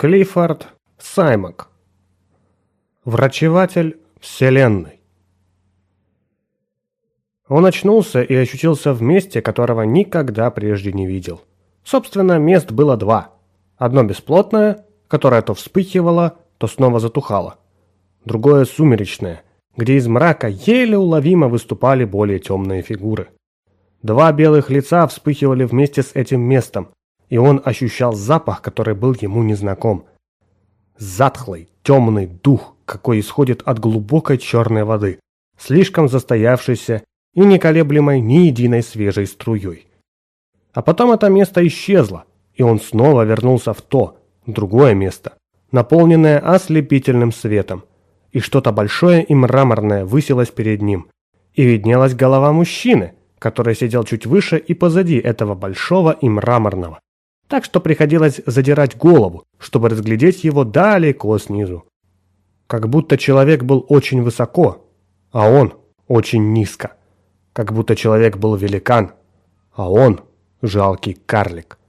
Клиффорд Саймак. Врачеватель Вселенной. Он очнулся и очутился в месте, которого никогда прежде не видел. Собственно, мест было два. Одно бесплотное, которое то вспыхивало, то снова затухало. Другое сумеречное, где из мрака еле уловимо выступали более темные фигуры. Два белых лица вспыхивали вместе с этим местом, и он ощущал запах, который был ему незнаком. Затхлый, темный дух, какой исходит от глубокой черной воды, слишком застоявшийся и не колеблемой ни единой свежей струей. А потом это место исчезло, и он снова вернулся в то, другое место, наполненное ослепительным светом, и что-то большое и мраморное высилось перед ним, и виднелась голова мужчины, который сидел чуть выше и позади этого большого и мраморного так что приходилось задирать голову, чтобы разглядеть его далеко снизу. Как будто человек был очень высоко, а он очень низко. Как будто человек был великан, а он жалкий карлик.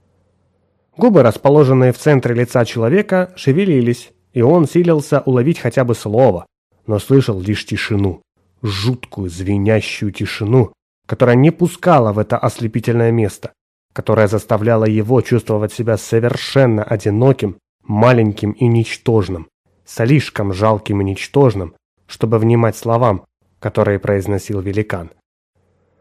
Губы, расположенные в центре лица человека, шевелились, и он силился уловить хотя бы слово, но слышал лишь тишину, жуткую звенящую тишину, которая не пускала в это ослепительное место, которая заставляла его чувствовать себя совершенно одиноким, маленьким и ничтожным, слишком жалким и ничтожным, чтобы внимать словам, которые произносил великан.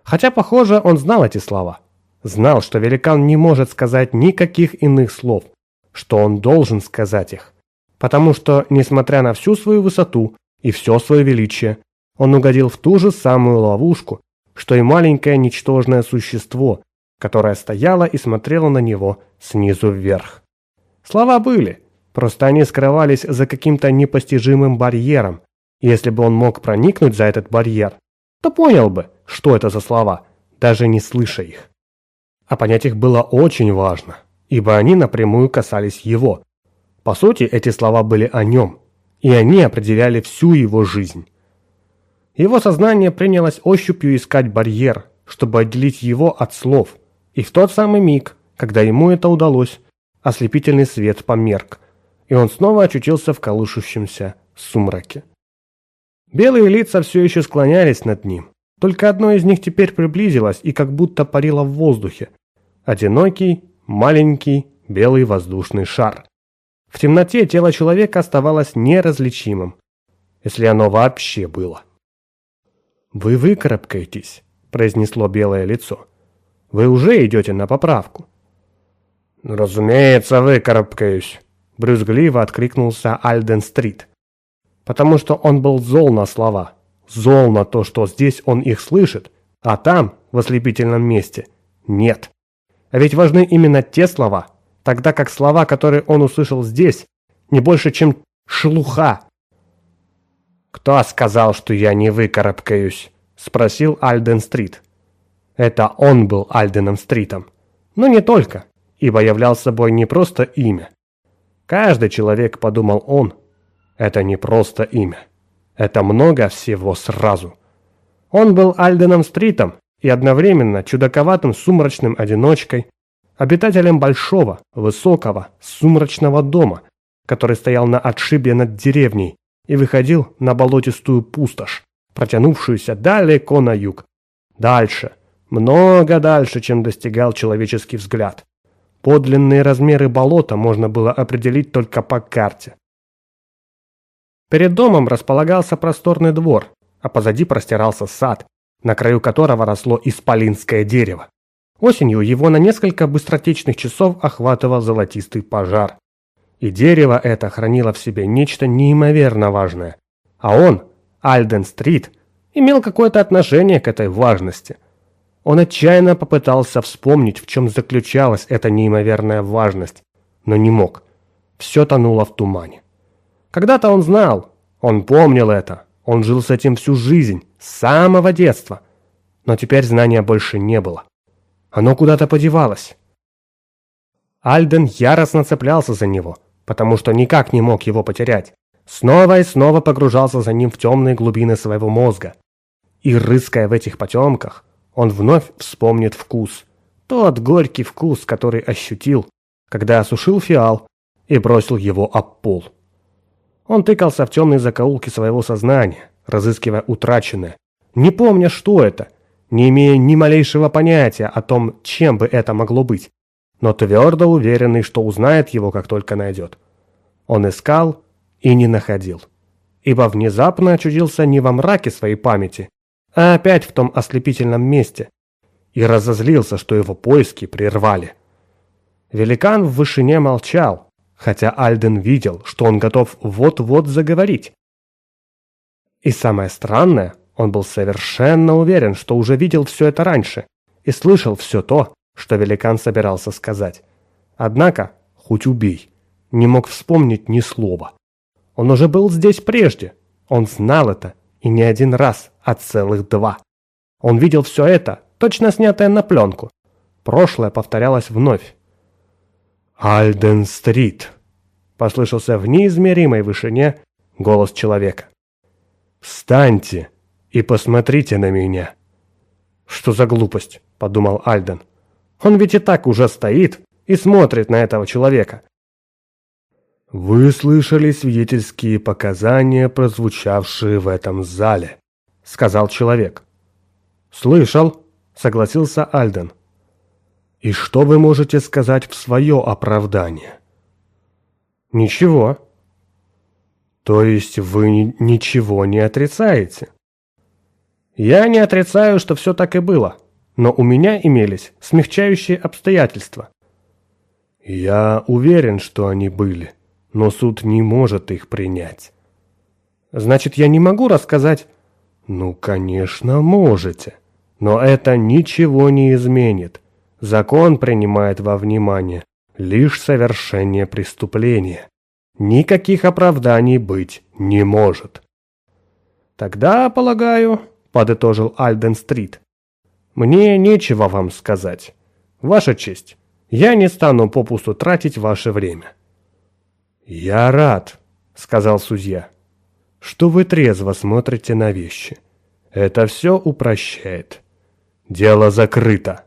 Хотя, похоже, он знал эти слова. Знал, что великан не может сказать никаких иных слов, что он должен сказать их. Потому что, несмотря на всю свою высоту и все свое величие, он угодил в ту же самую ловушку, что и маленькое ничтожное существо, которая стояла и смотрела на него снизу вверх. Слова были, просто они скрывались за каким-то непостижимым барьером. Если бы он мог проникнуть за этот барьер, то понял бы, что это за слова, даже не слыша их. А понять их было очень важно, ибо они напрямую касались его. По сути, эти слова были о нем, и они определяли всю его жизнь. Его сознание принялось ощупью искать барьер, чтобы отделить его от слов, и в тот самый миг, когда ему это удалось, ослепительный свет померк, и он снова очутился в колышущемся сумраке. Белые лица все еще склонялись над ним, только одно из них теперь приблизилось и как будто парило в воздухе. Одинокий, маленький, белый воздушный шар. В темноте тело человека оставалось неразличимым, если оно вообще было. «Вы выкарабкаетесь», – произнесло белое лицо. Вы уже идете на поправку». «Разумеется, выкарабкаюсь», – брюзгливо откликнулся Альден-стрит. Потому что он был зол на слова, зол на то, что здесь он их слышит, а там, в ослепительном месте, нет. А ведь важны именно те слова, тогда как слова, которые он услышал здесь, не больше, чем шелуха. «Кто сказал, что я не выкарабкаюсь?» – спросил Альден-стрит. Это он был Альденом Стритом. Но не только, ибо являл собой не просто имя. Каждый человек, подумал он, это не просто имя. Это много всего сразу. Он был Альденом Стритом и одновременно чудаковатым сумрачным одиночкой, обитателем большого, высокого, сумрачного дома, который стоял на отшибе над деревней и выходил на болотистую пустошь, протянувшуюся далеко на юг. Дальше, много дальше, чем достигал человеческий взгляд. Подлинные размеры болота можно было определить только по карте. Перед домом располагался просторный двор, а позади простирался сад, на краю которого росло исполинское дерево. Осенью его на несколько быстротечных часов охватывал золотистый пожар. И дерево это хранило в себе нечто неимоверно важное. А он, Альден Стрит, имел какое-то отношение к этой важности – он отчаянно попытался вспомнить, в чем заключалась эта неимоверная важность, но не мог. Все тонуло в тумане. Когда-то он знал, он помнил это, он жил с этим всю жизнь, с самого детства. Но теперь знания больше не было. Оно куда-то подевалось. Альден яростно цеплялся за него, потому что никак не мог его потерять. Снова и снова погружался за ним в темные глубины своего мозга. И рыская в этих потемках, он вновь вспомнит вкус. Тот горький вкус, который ощутил, когда осушил фиал и бросил его об пол. Он тыкался в темные закоулки своего сознания, разыскивая утраченное, не помня, что это, не имея ни малейшего понятия о том, чем бы это могло быть, но твердо уверенный, что узнает его, как только найдет. Он искал и не находил, ибо внезапно очутился не во мраке своей памяти, а опять в том ослепительном месте, и разозлился, что его поиски прервали. Великан в вышине молчал, хотя Альден видел, что он готов вот-вот заговорить. И самое странное, он был совершенно уверен, что уже видел все это раньше и слышал все то, что великан собирался сказать. Однако, хоть убей, не мог вспомнить ни слова. Он уже был здесь прежде, он знал это, и не один раз, а целых два. Он видел все это, точно снятое на пленку. Прошлое повторялось вновь. «Альден-стрит!» — послышался в неизмеримой вышине голос человека. «Встаньте и посмотрите на меня!» «Что за глупость?» — подумал Альден. «Он ведь и так уже стоит и смотрит на этого человека». «Вы слышали свидетельские показания, прозвучавшие в этом зале», — сказал человек. «Слышал», — согласился Альден. «И что вы можете сказать в свое оправдание?» «Ничего». «То есть вы ничего не отрицаете?» «Я не отрицаю, что все так и было, но у меня имелись смягчающие обстоятельства». «Я уверен, что они были, но суд не может их принять». «Значит, я не могу рассказать...» «Ну, конечно, можете. Но это ничего не изменит. Закон принимает во внимание лишь совершение преступления. Никаких оправданий быть не может. Тогда, полагаю, подытожил Альден-стрит, мне нечего вам сказать. Ваша честь, я не стану попусту тратить ваше время. Я рад, сказал судья, что вы трезво смотрите на вещи. Это все упрощает. Дело закрыто.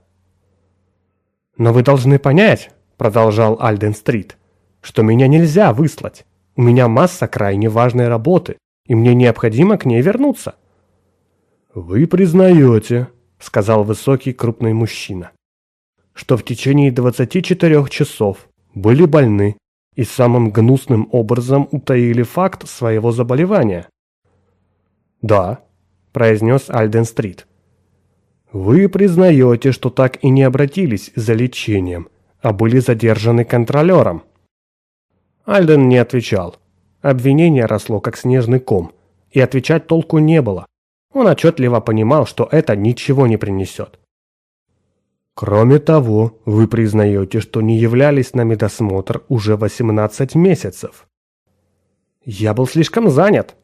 Но вы должны понять, продолжал Альден-стрит, что меня нельзя выслать. У меня масса крайне важной работы, и мне необходимо к ней вернуться. Вы признаете, сказал высокий крупный мужчина, что в течение 24 часов были больны и самым гнусным образом утаили факт своего заболевания. Да, произнес Альден-стрит. Вы признаете, что так и не обратились за лечением, а были задержаны контролером. Альден не отвечал. Обвинение росло как снежный ком, и отвечать толку не было. Он отчетливо понимал, что это ничего не принесет. Кроме того, вы признаете, что не являлись на медосмотр уже 18 месяцев. Я был слишком занят,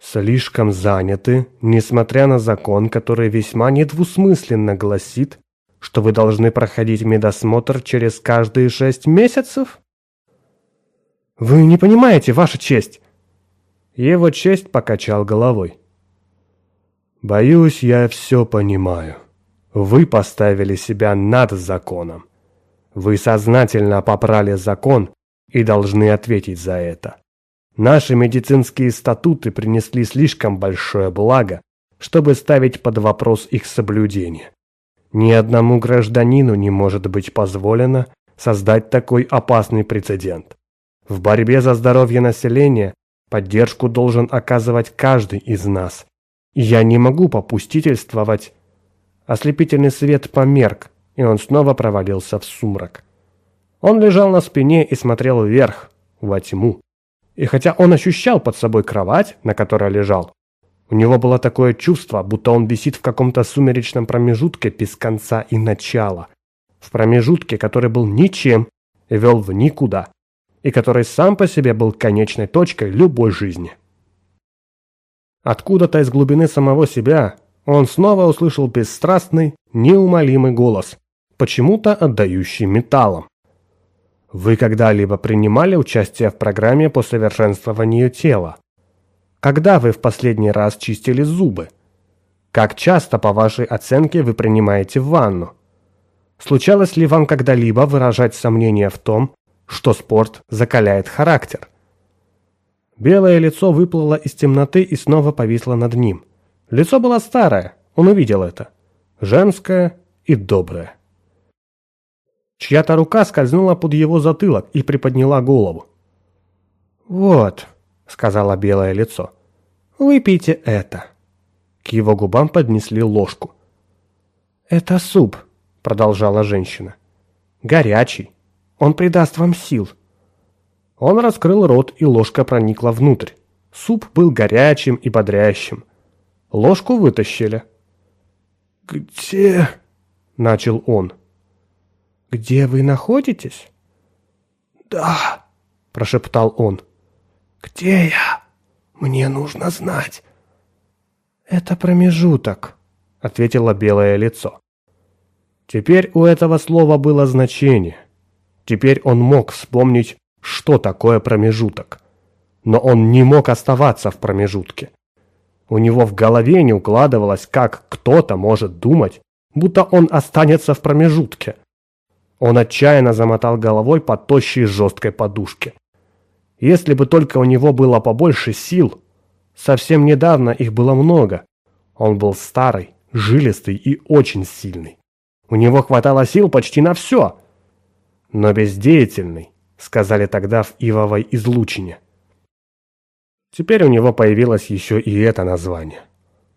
слишком заняты, несмотря на закон, который весьма недвусмысленно гласит, что вы должны проходить медосмотр через каждые шесть месяцев? Вы не понимаете, Ваша честь. Его честь покачал головой. Боюсь, я все понимаю. Вы поставили себя над законом. Вы сознательно попрали закон и должны ответить за это. Наши медицинские статуты принесли слишком большое благо, чтобы ставить под вопрос их соблюдение. Ни одному гражданину не может быть позволено создать такой опасный прецедент. В борьбе за здоровье населения поддержку должен оказывать каждый из нас. Я не могу попустительствовать. Ослепительный свет померк, и он снова провалился в сумрак. Он лежал на спине и смотрел вверх, во тьму. И хотя он ощущал под собой кровать, на которой лежал, у него было такое чувство, будто он висит в каком-то сумеречном промежутке без конца и начала. В промежутке, который был ничем и вел в никуда, и который сам по себе был конечной точкой любой жизни. Откуда-то из глубины самого себя он снова услышал бесстрастный, неумолимый голос, почему-то отдающий металлом. Вы когда-либо принимали участие в программе по совершенствованию тела? Когда вы в последний раз чистили зубы? Как часто, по вашей оценке, вы принимаете ванну? Случалось ли вам когда-либо выражать сомнение в том, что спорт закаляет характер. Белое лицо выплыло из темноты и снова повисло над ним. Лицо было старое, он увидел это. Женское и доброе. Чья-то рука скользнула под его затылок и приподняла голову. «Вот», — сказала белое лицо, — «выпейте это». К его губам поднесли ложку. «Это суп», — продолжала женщина. «Горячий. Он придаст вам сил». Он раскрыл рот, и ложка проникла внутрь. Суп был горячим и бодрящим. Ложку вытащили. «Где?» — начал он. «Где вы находитесь?» «Да», — прошептал он. «Где я? Мне нужно знать». «Это промежуток», — ответило белое лицо. Теперь у этого слова было значение. Теперь он мог вспомнить, что такое промежуток. Но он не мог оставаться в промежутке. У него в голове не укладывалось, как кто-то может думать, будто он останется в промежутке. Он отчаянно замотал головой по тощей жесткой подушке. Если бы только у него было побольше сил, Совсем недавно их было много. Он был старый, жилистый и очень сильный. У него хватало сил почти на все. Но бездеятельный, сказали тогда в Ивовой излучине. Теперь у него появилось еще и это название.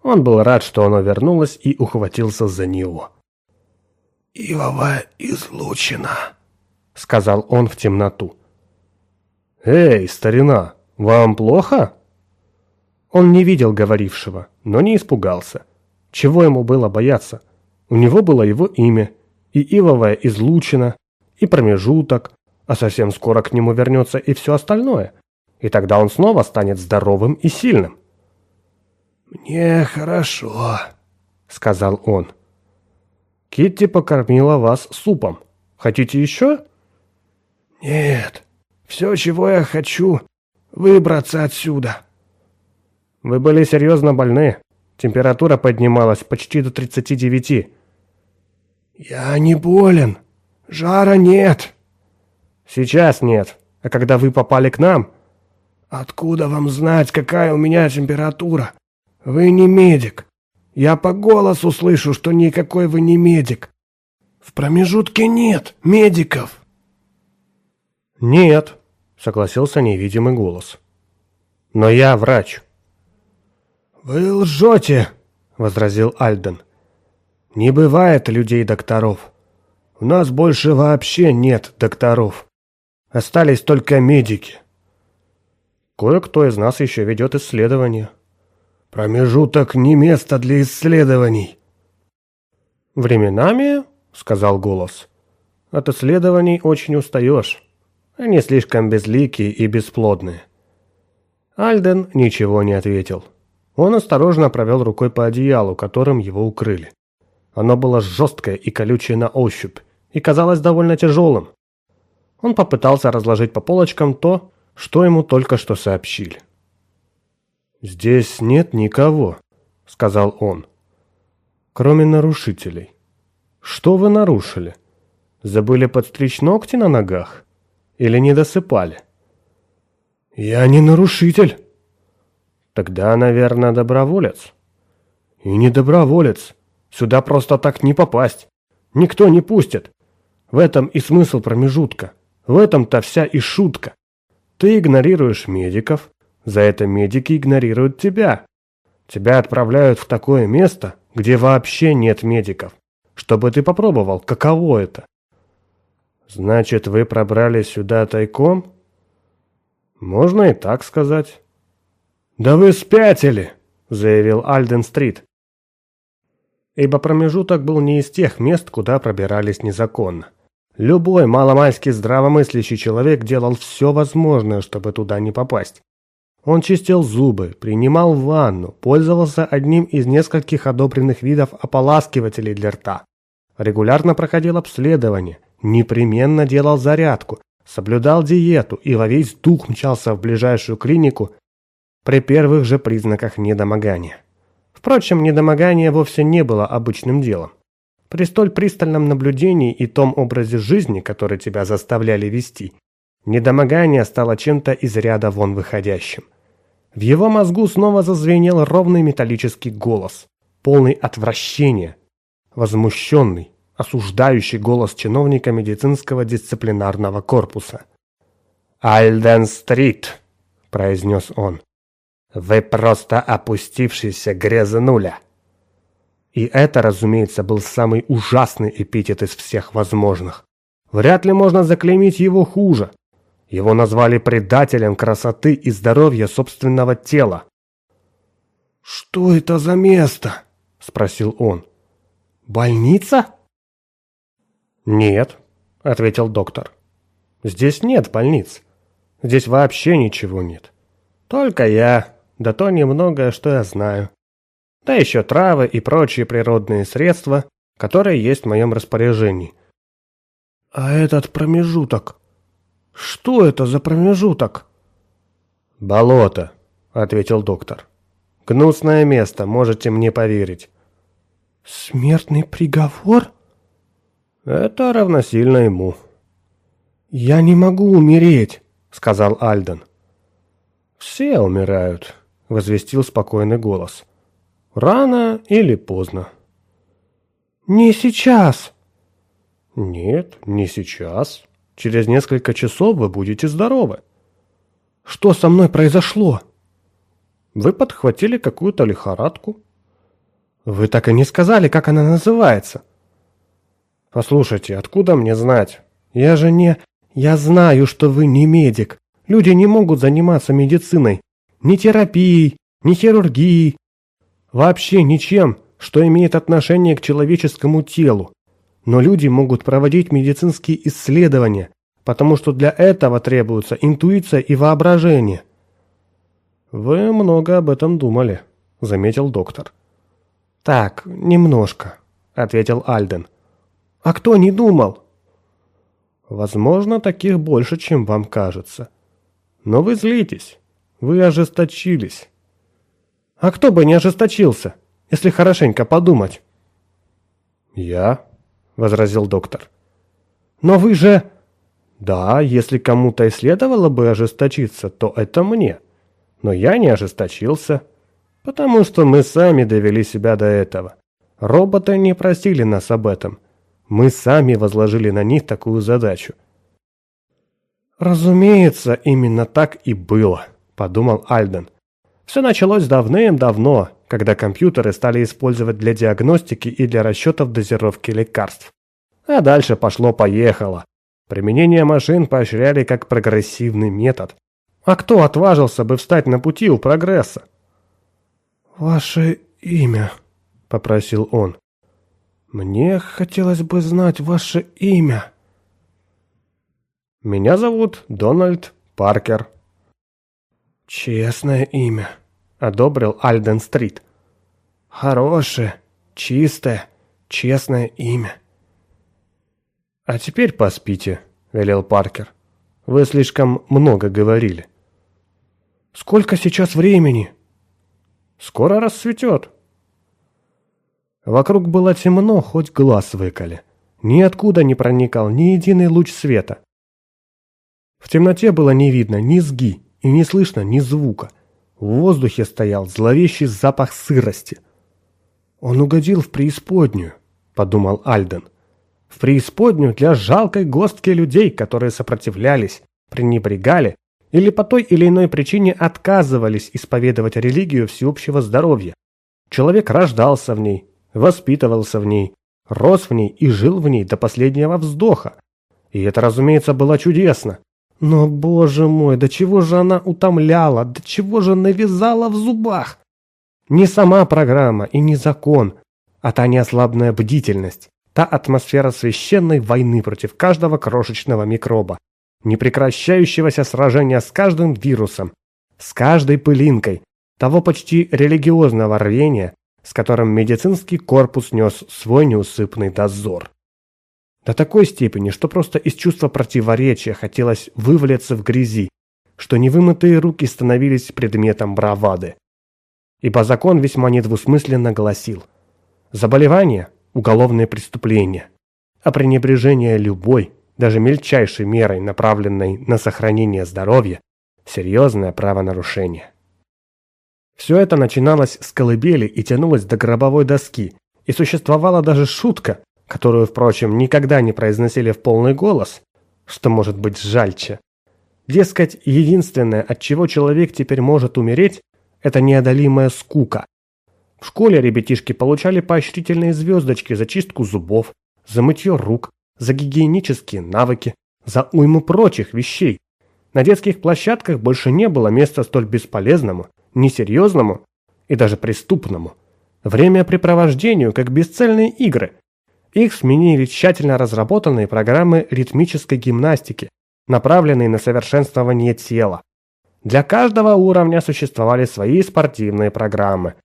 Он был рад, что оно вернулось и ухватился за него. «Ивовая излучина», — сказал он в темноту. «Эй, старина, вам плохо?» Он не видел говорившего, но не испугался. Чего ему было бояться? У него было его имя, и ивовая излучина, и промежуток, а совсем скоро к нему вернется и все остальное. И тогда он снова станет здоровым и сильным. «Мне хорошо», — сказал он. «Китти покормила вас супом. Хотите еще?» «Нет, все, чего я хочу, выбраться отсюда». Вы были серьезно больны. Температура поднималась почти до 39. Я не болен. Жара нет. Сейчас нет. А когда вы попали к нам... Откуда вам знать, какая у меня температура? Вы не медик. Я по голосу слышу, что никакой вы не медик. В промежутке нет медиков. Нет, согласился невидимый голос. Но я врач. «Вы лжете!» — возразил Альден. «Не бывает людей-докторов. У нас больше вообще нет докторов. Остались только медики». «Кое-кто из нас еще ведет исследования». «Промежуток не место для исследований». «Временами, — сказал голос, — от исследований очень устаешь. Они слишком безликие и бесплодные». Альден ничего не ответил. Он осторожно провел рукой по одеялу, которым его укрыли. Оно было жесткое и колючее на ощупь, и казалось довольно тяжелым. Он попытался разложить по полочкам то, что ему только что сообщили. «Здесь нет никого», — сказал он, — «кроме нарушителей. Что вы нарушили? Забыли подстричь ногти на ногах? Или не досыпали?» «Я не нарушитель», Тогда, наверное, доброволец. И не доброволец. Сюда просто так не попасть. Никто не пустит. В этом и смысл промежутка. В этом-то вся и шутка. Ты игнорируешь медиков, за это медики игнорируют тебя. Тебя отправляют в такое место, где вообще нет медиков, чтобы ты попробовал, каково это. Значит, вы пробрались сюда тайком? Можно и так сказать. «Да вы спятили!» – заявил Альден-стрит. Ибо промежуток был не из тех мест, куда пробирались незаконно. Любой маломальски здравомыслящий человек делал все возможное, чтобы туда не попасть. Он чистил зубы, принимал ванну, пользовался одним из нескольких одобренных видов ополаскивателей для рта. Регулярно проходил обследование, непременно делал зарядку, соблюдал диету и во весь дух мчался в ближайшую клинику при первых же признаках недомогания. Впрочем, недомогание вовсе не было обычным делом. При столь пристальном наблюдении и том образе жизни, который тебя заставляли вести, Недомогание стало чем-то из ряда вон выходящим. В его мозгу снова зазвенел ровный металлический голос, полный отвращения, возмущенный, осуждающий голос чиновника медицинского дисциплинарного корпуса. «Альден-стрит», — произнес он, — «вы просто опустившийся грязнуля». И это, разумеется, был самый ужасный эпитет из всех возможных. Вряд ли можно заклеймить его хуже. Его назвали предателем красоты и здоровья собственного тела. «Что это за место?» – спросил он. «Больница?» «Нет», – ответил доктор. «Здесь нет больниц. Здесь вообще ничего нет. Только я, да то немногое, что я знаю. Да еще травы и прочие природные средства, которые есть в моем распоряжении». «А этот промежуток? Что это за промежуток?» «Болото», — ответил доктор. «Гнусное место, можете мне поверить». «Смертный приговор?» «Это равносильно ему». «Я не могу умереть», — сказал Альден. «Все умирают», — возвестил спокойный голос. «Рано или поздно». «Не сейчас», «Нет, не сейчас. Через несколько часов вы будете здоровы». «Что со мной произошло?» «Вы подхватили какую-то лихорадку». «Вы так и не сказали, как она называется». «Послушайте, откуда мне знать? Я же не... Я знаю, что вы не медик. Люди не могут заниматься медициной. Ни терапией, ни хирургией. Вообще ничем, что имеет отношение к человеческому телу. Но люди могут проводить медицинские исследования, потому что для этого требуется интуиция и воображение. «Вы много об этом думали», — заметил доктор. «Так, немножко», — ответил Альден. «А кто не думал?» «Возможно, таких больше, чем вам кажется. Но вы злитесь, вы ожесточились». «А кто бы не ожесточился, если хорошенько подумать?» «Я?» – возразил доктор. «Но вы же...» «Да, если кому-то и следовало бы ожесточиться, то это мне. Но я не ожесточился, потому что мы сами довели себя до этого. Роботы не просили нас об этом. Мы сами возложили на них такую задачу». «Разумеется, именно так и было», – подумал Альден. «Все началось давным-давно, когда компьютеры стали использовать для диагностики и для расчетов дозировки лекарств. А дальше пошло-поехало. Применение машин поощряли как прогрессивный метод. А кто отважился бы встать на пути у прогресса? «Ваше имя», — попросил он. «Мне хотелось бы знать ваше имя». «Меня зовут Дональд Паркер». «Честное имя», — одобрил Альден Стрит. «Хорошее, чистое, честное имя». «А теперь поспите», — велел Паркер. «Вы слишком много говорили». «Сколько сейчас времени?» «Скоро рассветет». Вокруг было темно, хоть глаз выколи. Ниоткуда не проникал ни единый луч света. В темноте было не видно ни сги и не слышно ни звука. В воздухе стоял зловещий запах сырости. «Он угодил в преисподнюю», — подумал Альден. «В преисподнюю для жалкой горстки людей, которые сопротивлялись, пренебрегали или по той или иной причине отказывались исповедовать религию всеобщего здоровья. Человек рождался в ней, воспитывался в ней, рос в ней и жил в ней до последнего вздоха. И это, разумеется, было чудесно. Но, боже мой, до чего же она утомляла, до чего же навязала в зубах? Не сама программа и не закон, а та неослабная бдительность, та атмосфера священной войны против каждого крошечного микроба, непрекращающегося сражения с каждым вирусом, с каждой пылинкой, того почти религиозного рвения, с которым медицинский корпус нес свой неусыпный дозор. До такой степени, что просто из чувства противоречия хотелось вывалиться в грязи, что невымытые руки становились предметом бравады. Ибо закон весьма недвусмысленно гласил «Заболевание – уголовное преступление, а пренебрежение любой даже мельчайшей мерой, направленной на сохранение здоровья, серьезное правонарушение. Все это начиналось с колыбели и тянулось до гробовой доски, и существовала даже шутка, которую, впрочем, никогда не произносили в полный голос, что может быть жальче. Дескать, единственное, от чего человек теперь может умереть, это неодолимая скука. В школе ребятишки получали поощрительные звездочки за чистку зубов, за мытье рук, за гигиенические навыки, за уйму прочих вещей. На детских площадках больше не было места столь бесполезному, несерьезному и даже преступному. Времяпрепровождению, как бесцельные игры. Их сменили тщательно разработанные программы ритмической гимнастики, направленные на совершенствование тела. Для каждого уровня существовали свои спортивные программы.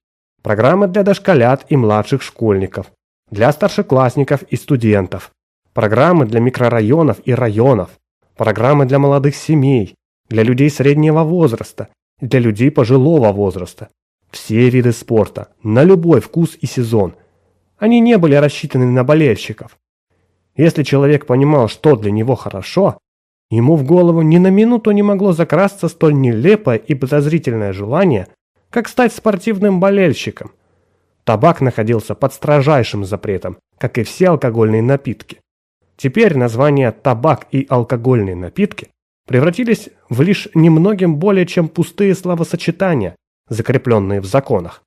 Программы для дошколят и младших школьников, для старшеклассников и студентов, программы для микрорайонов и районов, программы для молодых семей, для людей среднего возраста, для людей пожилого возраста. Все виды спорта, на любой вкус и сезон. Они не были рассчитаны на болельщиков. Если человек понимал, что для него хорошо, ему в голову ни на минуту не могло закрасться столь нелепое и подозрительное желание, как стать спортивным болельщиком. Табак находился под строжайшим запретом, как и все алкогольные напитки. Теперь названия «табак» и «алкогольные напитки» превратились в лишь немногим более чем пустые словосочетания, закрепленные в законах.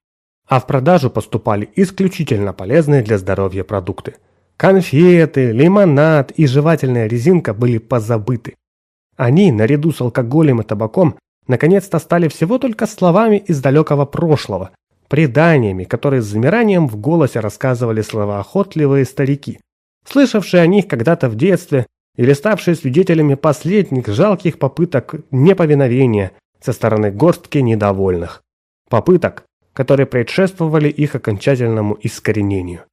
А в продажу поступали исключительно полезные для здоровья продукты. Конфеты, лимонад и жевательная резинка были позабыты. Они, наряду с алкоголем и табаком, наконец-то стали всего только словами из далекого прошлого, преданиями, которые с замиранием в голосе рассказывали словоохотливые старики слышавшие о них когда-то в детстве или ставшие свидетелями последних жалких попыток неповиновения со стороны горстки недовольных. Попыток, которые предшествовали их окончательному искоренению.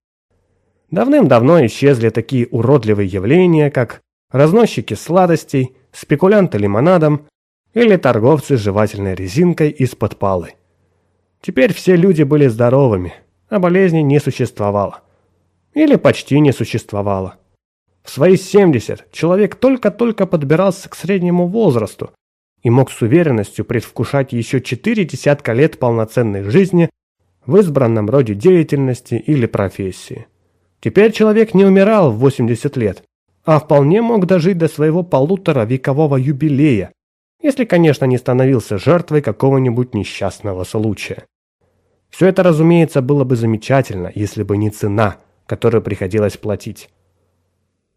Давным-давно исчезли такие уродливые явления, как разносчики сладостей, спекулянты лимонадом или торговцы жевательной резинкой из-под палы. Теперь все люди были здоровыми, а болезни не существовало или почти не существовало. В свои 70 человек только-только подбирался к среднему возрасту и мог с уверенностью предвкушать еще четыре десятка лет полноценной жизни в избранном роде деятельности или профессии. Теперь человек не умирал в 80 лет, а вполне мог дожить до своего полутора векового юбилея, если, конечно, не становился жертвой какого-нибудь несчастного случая. Все это, разумеется, было бы замечательно, если бы не цена – которую приходилось платить.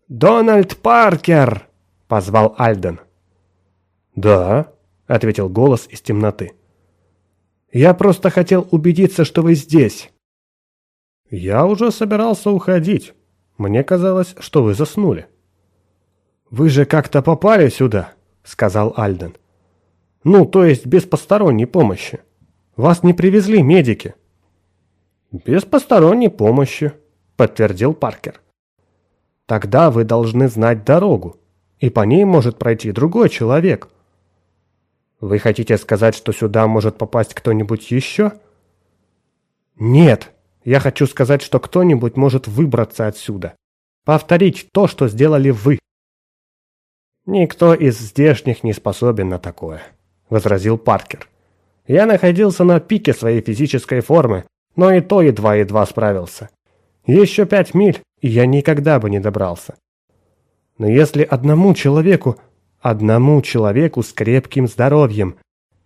«Дональд Паркер!» – позвал Альден. «Да», – ответил голос из темноты. «Я просто хотел убедиться, что вы здесь». «Я уже собирался уходить. Мне казалось, что вы заснули». «Вы же как-то попали сюда», – сказал Альден. «Ну, то есть без посторонней помощи. Вас не привезли медики». «Без посторонней помощи», подтвердил Паркер. Тогда вы должны знать дорогу, и по ней может пройти другой человек. Вы хотите сказать, что сюда может попасть кто-нибудь еще? Нет, я хочу сказать, что кто-нибудь может выбраться отсюда. Повторить то, что сделали вы. Никто из здешних не способен на такое, возразил Паркер. Я находился на пике своей физической формы, но и то едва-едва справился. Еще пять миль, и я никогда бы не добрался. Но если одному человеку, одному человеку с крепким здоровьем,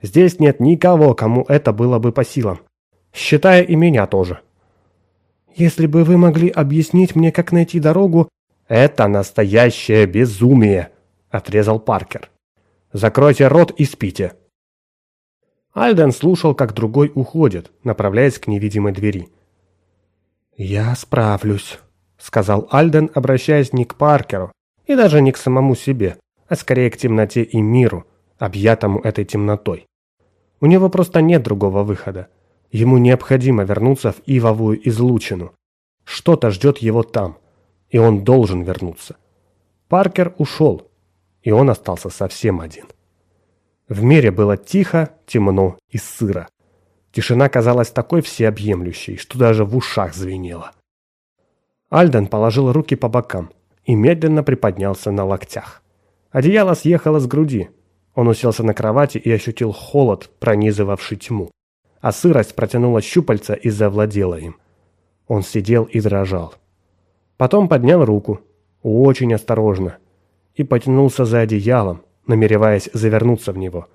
здесь нет никого, кому это было бы по силам, считая и меня тоже. Если бы вы могли объяснить мне, как найти дорогу, это настоящее безумие, отрезал Паркер. Закройте рот и спите. Альден слушал, как другой уходит, направляясь к невидимой двери. «Я справлюсь», — сказал Альден, обращаясь не к Паркеру и даже не к самому себе, а скорее к темноте и миру, объятому этой темнотой. У него просто нет другого выхода. Ему необходимо вернуться в Ивовую излучину. Что-то ждет его там, и он должен вернуться. Паркер ушел, и он остался совсем один. В мире было тихо, темно и сыро. Тишина казалась такой всеобъемлющей, что даже в ушах звенело. Альден положил руки по бокам и медленно приподнялся на локтях. Одеяло съехало с груди. Он уселся на кровати и ощутил холод, пронизывавший тьму. А сырость протянула щупальца и завладела им. Он сидел и дрожал. Потом поднял руку, очень осторожно, и потянулся за одеялом, намереваясь завернуться в него.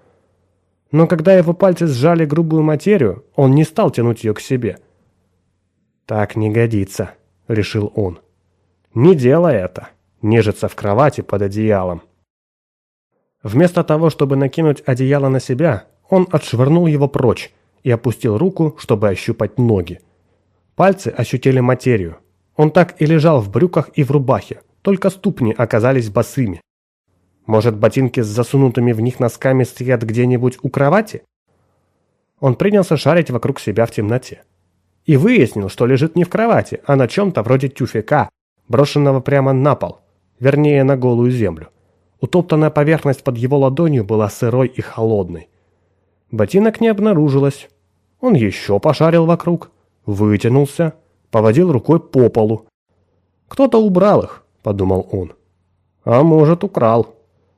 Но когда его пальцы сжали грубую материю, он не стал тянуть ее к себе. «Так не годится», — решил он. «Не делай это, нежиться в кровати под одеялом». Вместо того, чтобы накинуть одеяло на себя, он отшвырнул его прочь и опустил руку, чтобы ощупать ноги. Пальцы ощутили материю. Он так и лежал в брюках и в рубахе, только ступни оказались босыми. Может, ботинки с засунутыми в них носками стоят где-нибудь у кровати? Он принялся шарить вокруг себя в темноте. И выяснил, что лежит не в кровати, а на чем-то вроде тюфяка, брошенного прямо на пол, вернее, на голую землю. Утоптанная поверхность под его ладонью была сырой и холодной. Ботинок не обнаружилось. Он еще пошарил вокруг, вытянулся, поводил рукой по полу. «Кто-то убрал их», — подумал он. «А может, украл.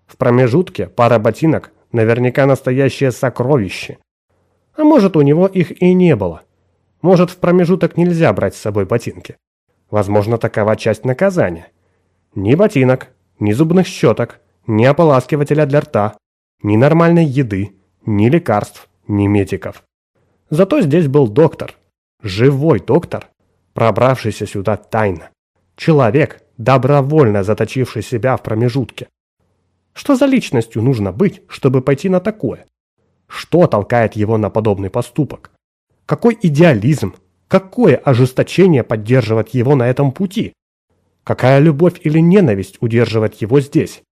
В промежутке пара ботинок, наверняка настоящее сокровище. А может, у него их и не было. Может, в промежуток нельзя брать с собой ботинки. Возможно, такова часть наказания. Ни ботинок, ни зубных щеток, ни ополаскивателя для рта, ни нормальной еды, ни лекарств, ни медиков. Зато здесь был доктор. Живой доктор, пробравшийся сюда тайно. Человек, добровольно заточивший себя в промежутке. Что за личностью нужно быть, чтобы пойти на такое? Что толкает его на подобный поступок? Какой идеализм, какое ожесточение поддерживает его на этом пути? Какая любовь или ненависть удерживает его здесь?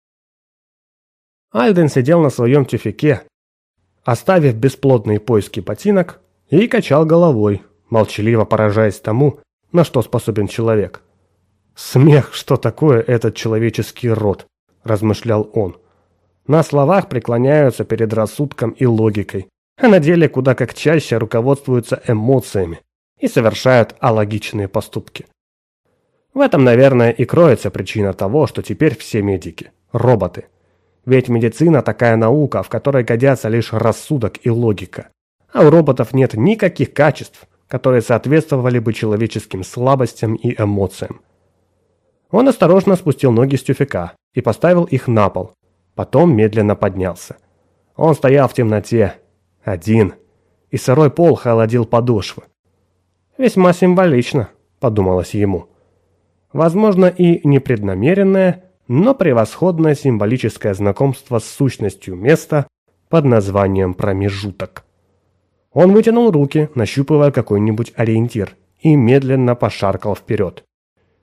Альден сидел на своем тюфике, оставив бесплодные поиски ботинок, и качал головой, молчаливо поражаясь тому, на что способен человек. «Смех, что такое этот человеческий род», – размышлял он. На словах преклоняются перед рассудком и логикой, а на деле куда как чаще руководствуются эмоциями и совершают алогичные поступки. В этом, наверное, и кроется причина того, что теперь все медики – роботы – ведь медицина такая наука, в которой годятся лишь рассудок и логика. А у роботов нет никаких качеств, которые соответствовали бы человеческим слабостям и эмоциям. Он осторожно спустил ноги с тюфяка и поставил их на пол. Потом медленно поднялся. Он стоял в темноте, один, и сырой пол холодил подошвы. «Весьма символично», — подумалось ему. Возможно, и непреднамеренное, но превосходное символическое знакомство с сущностью места под названием промежуток. Он вытянул руки, нащупывая какой-нибудь ориентир, и медленно пошаркал вперед.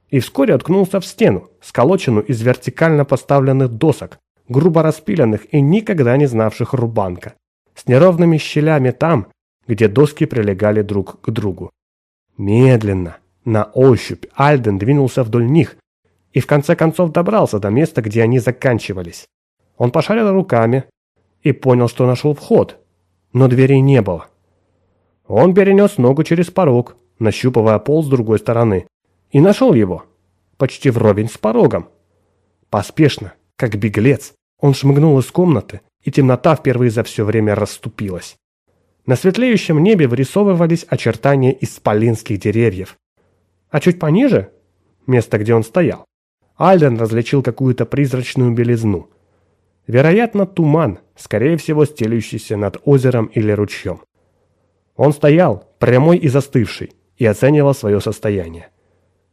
И вскоре уткнулся в стену, сколоченную из вертикально поставленных досок, грубо распиленных и никогда не знавших рубанка, с неровными щелями там, где доски прилегали друг к другу. Медленно, на ощупь, Альден двинулся вдоль них, и в конце концов добрался до места, где они заканчивались. Он пошарил руками и понял, что нашел вход, но дверей не было. Он перенес ногу через порог, нащупывая пол с другой стороны, и нашел его, почти вровень с порогом. Поспешно, как беглец, он шмыгнул из комнаты, и темнота впервые за все время расступилась. На светлеющем небе вырисовывались очертания исполинских деревьев. А чуть пониже, место, где он стоял, Альден различил какую-то призрачную белизну. Вероятно, туман, скорее всего, стелющийся над озером или ручьем. Он стоял, прямой и застывший, и оценивал свое состояние.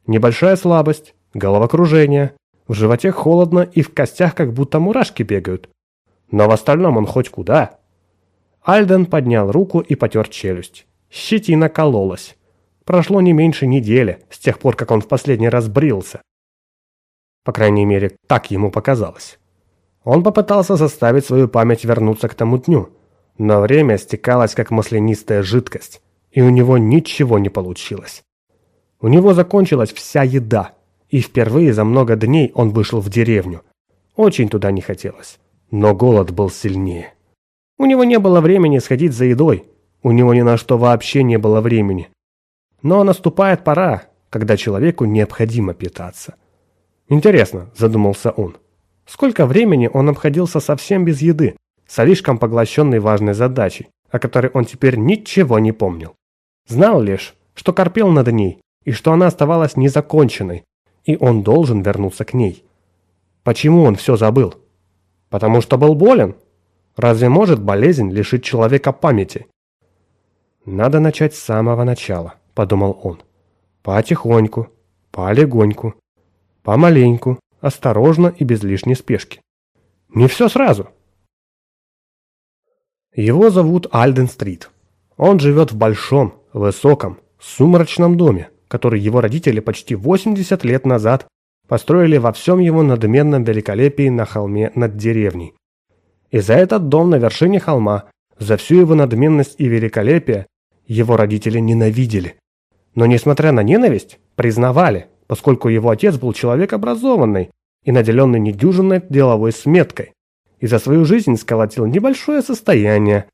Небольшая слабость, головокружение, в животе холодно и в костях как будто мурашки бегают. Но в остальном он хоть куда. Альден поднял руку и потер челюсть. Щетина кололась. Прошло не меньше недели с тех пор, как он в последний раз брился. По крайней мере, так ему показалось. Он попытался заставить свою память вернуться к тому дню, но время стекалось как маслянистая жидкость, и у него ничего не получилось. У него закончилась вся еда, и впервые за много дней он вышел в деревню. Очень туда не хотелось, но голод был сильнее. У него не было времени сходить за едой, у него ни на что вообще не было времени. Но наступает пора, когда человеку необходимо питаться. Интересно, задумался он. Сколько времени он обходился совсем без еды, слишком поглощенный важной задачей, о которой он теперь ничего не помнил. Знал лишь, что корпел над ней, и что она оставалась незаконченной, и он должен вернуться к ней. Почему он все забыл? Потому что был болен? Разве может болезнь лишить человека памяти? Надо начать с самого начала, подумал он. Потихоньку, полегоньку, помаленьку, осторожно и без лишней спешки. Не все сразу. Его зовут Альден Стрит. Он живет в большом, высоком, сумрачном доме, который его родители почти 80 лет назад построили во всем его надменном великолепии на холме над деревней. И за этот дом на вершине холма, за всю его надменность и великолепие, его родители ненавидели. Но несмотря на ненависть, признавали, поскольку его отец был человек образованный и наделенный недюжинной деловой сметкой, и за свою жизнь сколотил небольшое состояние,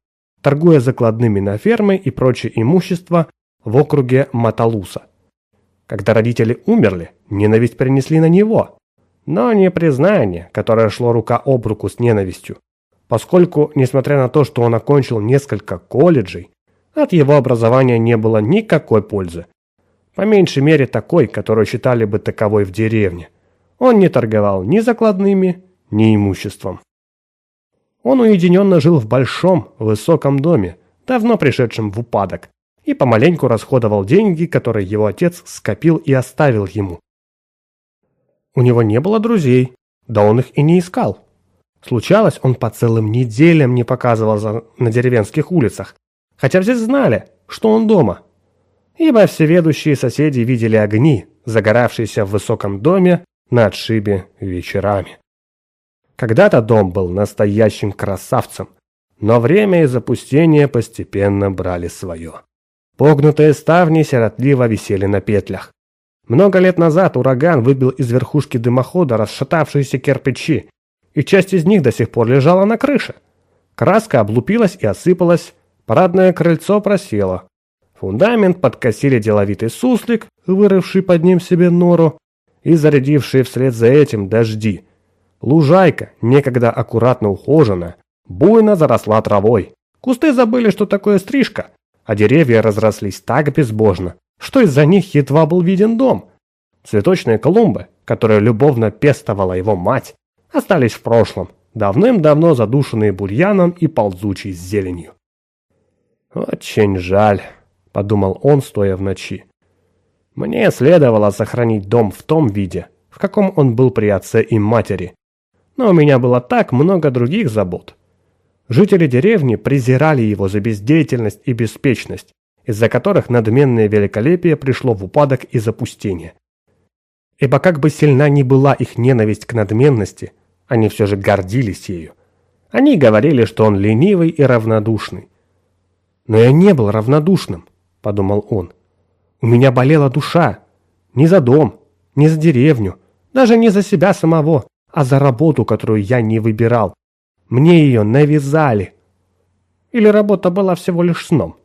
торгуя закладными на фермы и прочее имущество в округе Маталуса. Когда родители умерли, ненависть принесли на него, но не признание, которое шло рука об руку с ненавистью, поскольку, несмотря на то, что он окончил несколько колледжей, от его образования не было никакой пользы. По меньшей мере такой, которую считали бы таковой в деревне. Он не торговал ни закладными, ни имуществом. Он уединенно жил в большом, высоком доме, давно пришедшем в упадок, и помаленьку расходовал деньги, которые его отец скопил и оставил ему. У него не было друзей, да он их и не искал. Случалось, он по целым неделям не показывался на деревенских улицах, хотя все знали, что он дома. Ибо всеведущие соседи видели огни, загоравшиеся в высоком доме на отшибе вечерами. Когда-то дом был настоящим красавцем, но время и запустение постепенно брали свое. Погнутые ставни сиротливо висели на петлях. Много лет назад ураган выбил из верхушки дымохода расшатавшиеся кирпичи, и часть из них до сих пор лежала на крыше. Краска облупилась и осыпалась, парадное крыльцо просело. Фундамент подкосили деловитый суслик, вырывший под ним себе нору, и зарядившие вслед за этим дожди. Лужайка, некогда аккуратно ухоженная, буйно заросла травой. Кусты забыли, что такое стрижка, а деревья разрослись так безбожно, что из-за них едва был виден дом. Цветочные клумбы, которые любовно пестовала его мать, остались в прошлом, давным-давно задушенные бурьяном и ползучей зеленью. «Очень жаль», — подумал он, стоя в ночи. «Мне следовало сохранить дом в том виде, в каком он был при отце и матери. Но у меня было так много других забот. Жители деревни презирали его за бездеятельность и беспечность, из-за которых надменное великолепие пришло в упадок и запустение. Ибо как бы сильна ни была их ненависть к надменности, они все же гордились ею. Они говорили, что он ленивый и равнодушный. «Но я не был равнодушным», — подумал он. «У меня болела душа. Не за дом, не за деревню, даже не за себя самого, а за работу, которую я не выбирал, мне ее навязали. Или работа была всего лишь сном?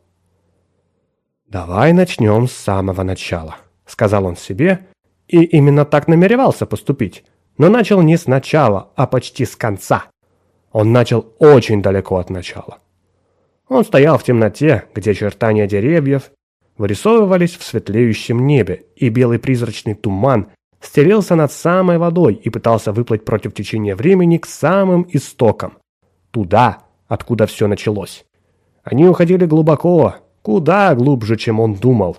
«Давай начнем с самого начала», — сказал он себе, и именно так намеревался поступить, но начал не с начала, а почти с конца. Он начал очень далеко от начала. Он стоял в темноте, где очертания деревьев вырисовывались в светлеющем небе, и белый призрачный туман стерился над самой водой и пытался выплыть против течения времени к самым истокам. Туда, откуда все началось. Они уходили глубоко, куда глубже, чем он думал.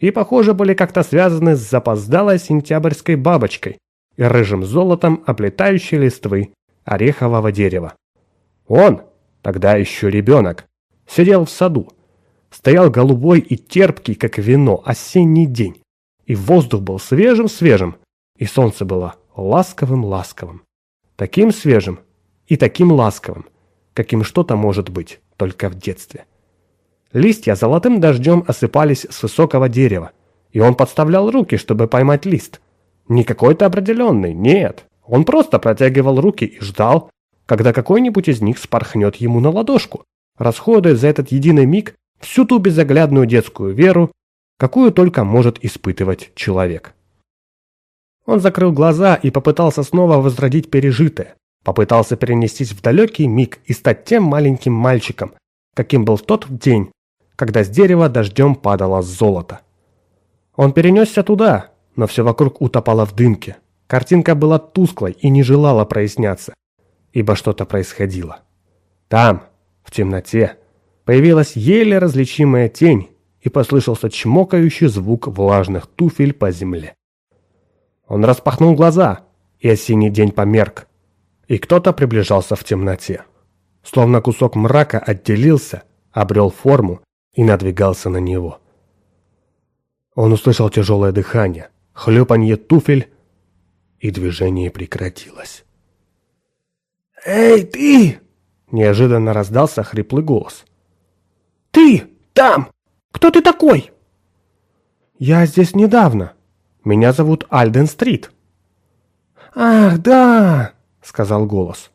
И, похоже, были как-то связаны с запоздалой сентябрьской бабочкой и рыжим золотом оплетающей листвы орехового дерева. Он, тогда еще ребенок, сидел в саду. Стоял голубой и терпкий, как вино, осенний день и воздух был свежим-свежим, и солнце было ласковым-ласковым. Таким свежим и таким ласковым, каким что-то может быть только в детстве. Листья золотым дождем осыпались с высокого дерева, и он подставлял руки, чтобы поймать лист. Не какой-то определенный, нет. Он просто протягивал руки и ждал, когда какой-нибудь из них спорхнет ему на ладошку, расходуя за этот единый миг всю ту безоглядную детскую веру, какую только может испытывать человек. Он закрыл глаза и попытался снова возродить пережитое. Попытался перенестись в далекий миг и стать тем маленьким мальчиком, каким был тот день, когда с дерева дождем падало золото. Он перенесся туда, но все вокруг утопало в дымке. Картинка была тусклой и не желала проясняться, ибо что-то происходило. Там, в темноте, появилась еле различимая тень и послышался чмокающий звук влажных туфель по земле. Он распахнул глаза, и осенний день померк, и кто-то приближался в темноте. Словно кусок мрака отделился, обрел форму и надвигался на него. Он услышал тяжелое дыхание, хлюпанье туфель, и движение прекратилось. «Эй, ты!» – неожиданно раздался хриплый голос. «Ты! Там! Кто ты такой?» «Я здесь недавно. Меня зовут Альден Стрит». «Ах, да!» – сказал голос.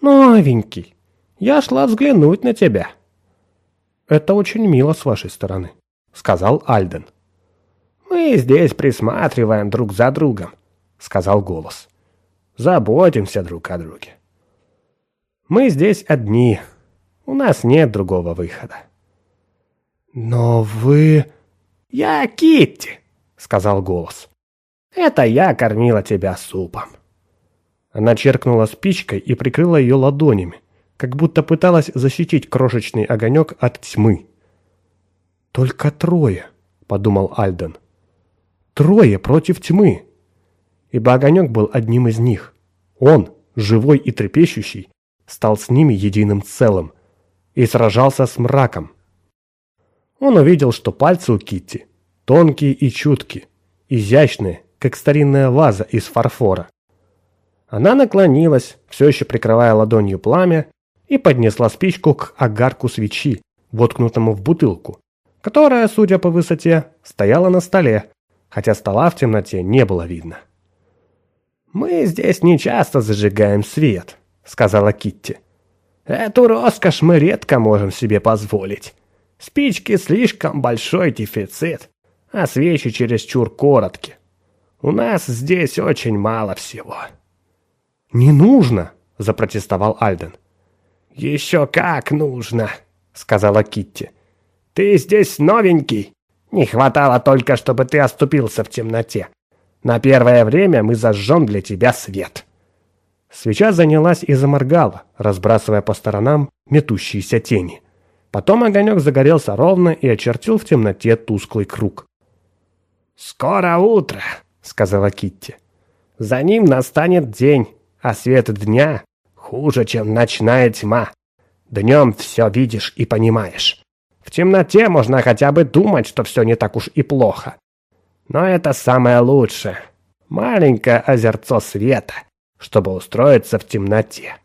«Новенький. Я шла взглянуть на тебя». «Это очень мило с вашей стороны», — сказал Альден. «Мы здесь присматриваем друг за другом», — сказал голос. «Заботимся друг о друге». «Мы здесь одни. У нас нет другого выхода». «Но вы...» «Я Китти», — сказал голос. «Это я кормила тебя супом». Она черкнула спичкой и прикрыла ее ладонями, как будто пыталась защитить крошечный огонек от тьмы. «Только трое», — подумал Альден. «Трое против тьмы!» Ибо огонек был одним из них. Он, живой и трепещущий, стал с ними единым целым и сражался с мраком. Он увидел, что пальцы у Китти тонкие и чуткие, изящные, как старинная ваза из фарфора. Она наклонилась, все еще прикрывая ладонью пламя, и поднесла спичку к огарку свечи, воткнутому в бутылку, которая, судя по высоте, стояла на столе, хотя стола в темноте не было видно. «Мы здесь не часто зажигаем свет», — сказала Китти. «Эту роскошь мы редко можем себе позволить. Спички слишком большой дефицит, а свечи чересчур короткие. У нас здесь очень мало всего». «Не нужно», — запротестовал Альден. «Еще как нужно», — сказала Китти. «Ты здесь новенький. Не хватало только, чтобы ты оступился в темноте. На первое время мы зажжем для тебя свет». Свеча занялась и заморгала, разбрасывая по сторонам метущиеся тени. Потом огонек загорелся ровно и очертил в темноте тусклый круг. «Скоро утро», — сказала Китти. «За ним настанет день, а свет дня Хуже, чем ночная тьма. Днем все видишь и понимаешь. В темноте можно хотя бы думать, что все не так уж и плохо. Но это самое лучшее. Маленькое озерцо света, чтобы устроиться в темноте.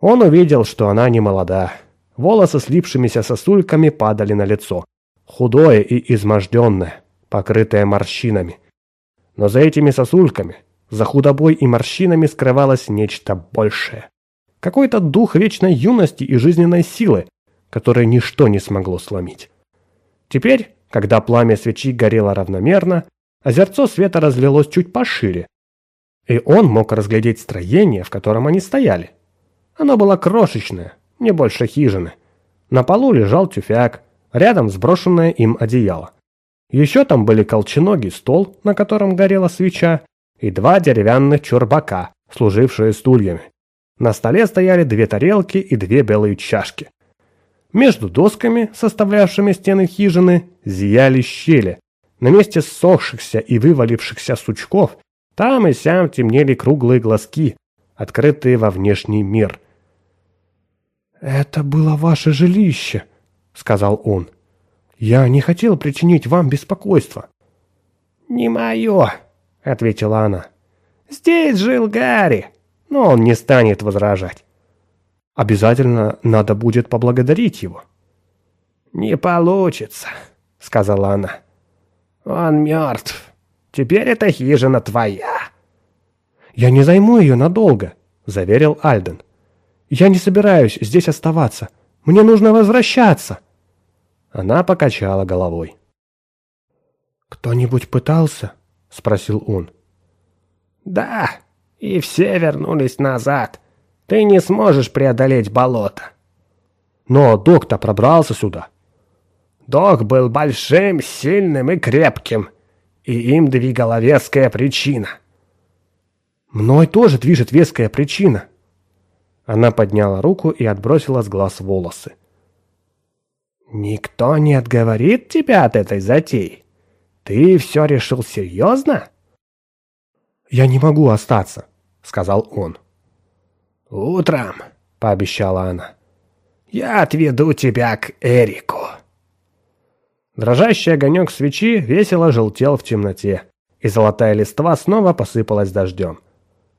Он увидел, что она не молода. Волосы слипшимися сосульками падали на лицо. Худое и изможденное, покрытое морщинами. Но за этими сосульками за худобой и морщинами скрывалось нечто большее. Какой-то дух вечной юности и жизненной силы, который ничто не смогло сломить. Теперь, когда пламя свечи горело равномерно, озерцо света разлилось чуть пошире, и он мог разглядеть строение, в котором они стояли. Оно было крошечное, не больше хижины. На полу лежал тюфяк, рядом сброшенное им одеяло. Еще там были колченогий стол, на котором горела свеча, и два деревянных чурбака, служившие стульями. На столе стояли две тарелки и две белые чашки. Между досками, составлявшими стены хижины, зияли щели. На месте ссохшихся и вывалившихся сучков там и сям темнели круглые глазки, открытые во внешний мир. «Это было ваше жилище», — сказал он. «Я не хотел причинить вам беспокойство». «Не мое», ответила она. «Здесь жил Гарри, но он не станет возражать». «Обязательно надо будет поблагодарить его». «Не получится», — сказала она. «Он мертв. Теперь эта хижина твоя». «Я не займу ее надолго», — заверил Альден. «Я не собираюсь здесь оставаться. Мне нужно возвращаться». Она покачала головой. «Кто-нибудь пытался?» — спросил он. Да, и все вернулись назад. Ты не сможешь преодолеть болото. Но док-то пробрался сюда. Док был большим, сильным и крепким, и им двигала веская причина. Мной тоже движет веская причина. Она подняла руку и отбросила с глаз волосы. «Никто не отговорит тебя от этой затеи? Ты все решил серьезно?» «Я не могу остаться», — сказал он. «Утром», — пообещала она, — «я отведу тебя к Эрику». Дрожащий огонек свечи весело желтел в темноте, и золотая листва снова посыпалась дождем.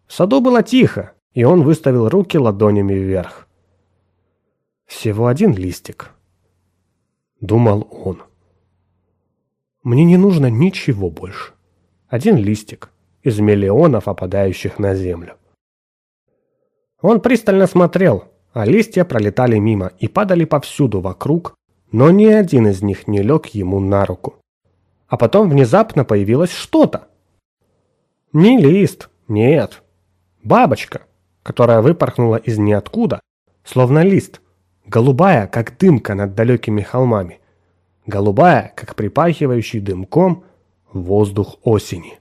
В саду было тихо, и он выставил руки ладонями вверх. «Всего один листик», — думал он. «Мне не нужно ничего больше. Один листик из миллионов опадающих на землю». Он пристально смотрел, а листья пролетали мимо и падали повсюду вокруг, но ни один из них не лег ему на руку. А потом внезапно появилось что-то. Не лист, нет, бабочка, которая выпорхнула из ниоткуда, словно лист, голубая, как дымка над далекими холмами, голубая, как припахивающий дымком воздух осени.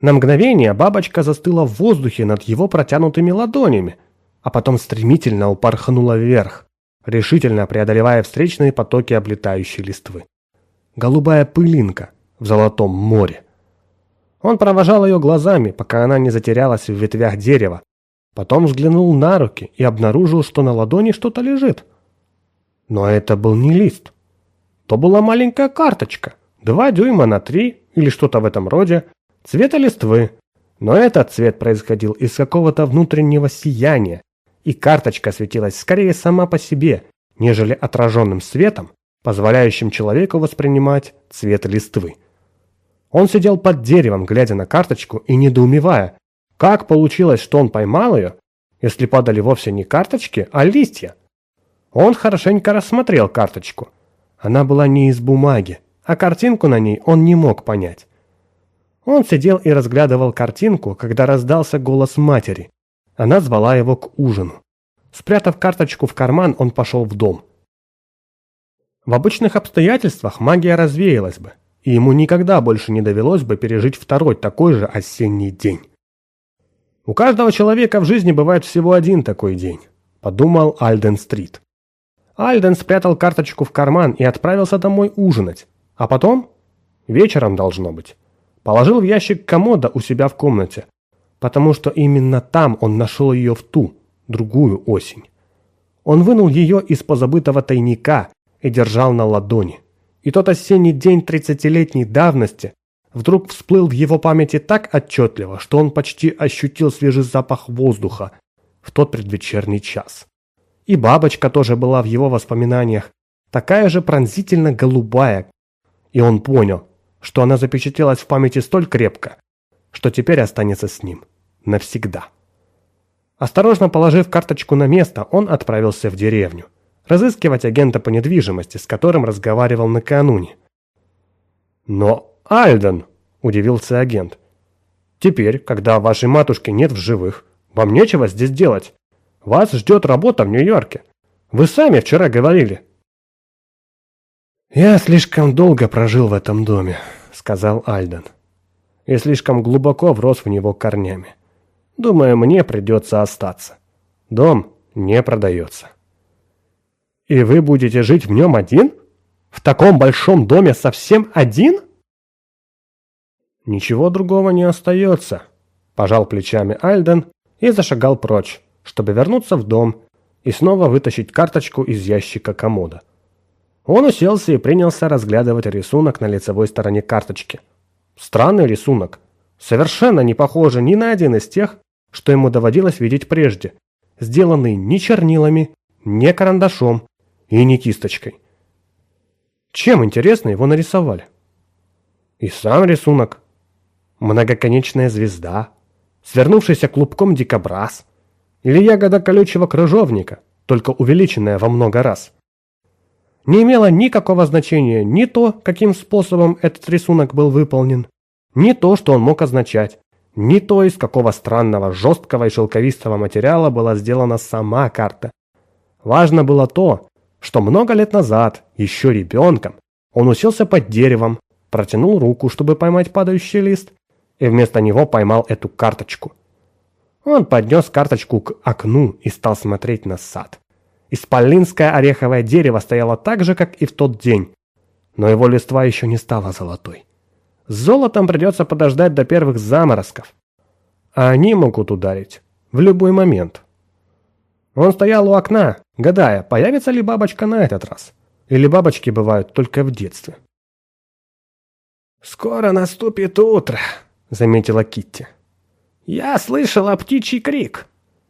На мгновение бабочка застыла в воздухе над его протянутыми ладонями, а потом стремительно упорхнула вверх, решительно преодолевая встречные потоки облетающей листвы. Голубая пылинка в золотом море. Он провожал ее глазами, пока она не затерялась в ветвях дерева. Потом взглянул на руки и обнаружил, что на ладони что-то лежит. Но это был не лист. То была маленькая карточка, два дюйма на три или что-то в этом роде, цвета листвы. Но этот цвет происходил из какого-то внутреннего сияния, и карточка светилась скорее сама по себе, нежели отраженным светом, позволяющим человеку воспринимать цвет листвы. Он сидел под деревом, глядя на карточку и недоумевая, как получилось, что он поймал ее, если падали вовсе не карточки, а листья. Он хорошенько рассмотрел карточку. Она была не из бумаги, а картинку на ней он не мог понять. Он сидел и разглядывал картинку, когда раздался голос матери, она звала его к ужину. Спрятав карточку в карман, он пошел в дом. В обычных обстоятельствах магия развеялась бы, и ему никогда больше не довелось бы пережить второй такой же осенний день. У каждого человека в жизни бывает всего один такой день, подумал Альден Стрит. Альден спрятал карточку в карман и отправился домой ужинать, а потом, вечером должно быть, положил в ящик комода у себя в комнате, потому что именно там он нашел ее в ту, другую осень. Он вынул ее из позабытого тайника и держал на ладони. И тот осенний день тридцатилетней давности вдруг всплыл в его памяти так отчетливо, что он почти ощутил свежий запах воздуха в тот предвечерний час. И бабочка тоже была в его воспоминаниях, такая же пронзительно голубая, и он понял, что она запечатлелась в памяти столь крепко, что теперь останется с ним навсегда. Осторожно положив карточку на место, он отправился в деревню, разыскивать агента по недвижимости, с которым разговаривал накануне. «Но, Альден!» – удивился агент. «Теперь, когда вашей матушки нет в живых, вам нечего здесь делать. Вас ждет работа в Нью-Йорке. Вы сами вчера говорили». «Я слишком долго прожил в этом доме», – сказал Альден. «И слишком глубоко врос в него корнями. Думаю, мне придется остаться. Дом не продается. И вы будете жить в нем один? В таком большом доме совсем один? Ничего другого не остается, пожал плечами Альден и зашагал прочь, чтобы вернуться в дом и снова вытащить карточку из ящика комода. Он уселся и принялся разглядывать рисунок на лицевой стороне карточки. Странный рисунок, совершенно не похожий ни на один из тех, что ему доводилось видеть прежде, сделанный не чернилами, не карандашом и не кисточкой. Чем, интересно, его нарисовали? И сам рисунок. Многоконечная звезда, свернувшийся клубком дикобраз или ягода колючего крыжовника, только увеличенная во много раз. Не имело никакого значения ни то, каким способом этот рисунок был выполнен, ни то, что он мог означать, ни то, из какого странного, жесткого и шелковистого материала была сделана сама карта. Важно было то, что много лет назад, еще ребенком, он уселся под деревом, протянул руку, чтобы поймать падающий лист, и вместо него поймал эту карточку. Он поднес карточку к окну и стал смотреть на сад. Исполинское ореховое дерево стояло так же, как и в тот день, но его листва еще не стала золотой. С золотом придется подождать до первых заморозков. А они могут ударить в любой момент. Он стоял у окна, гадая, появится ли бабочка на этот раз. Или бабочки бывают только в детстве. «Скоро наступит утро», — заметила Китти. «Я слышала птичий крик.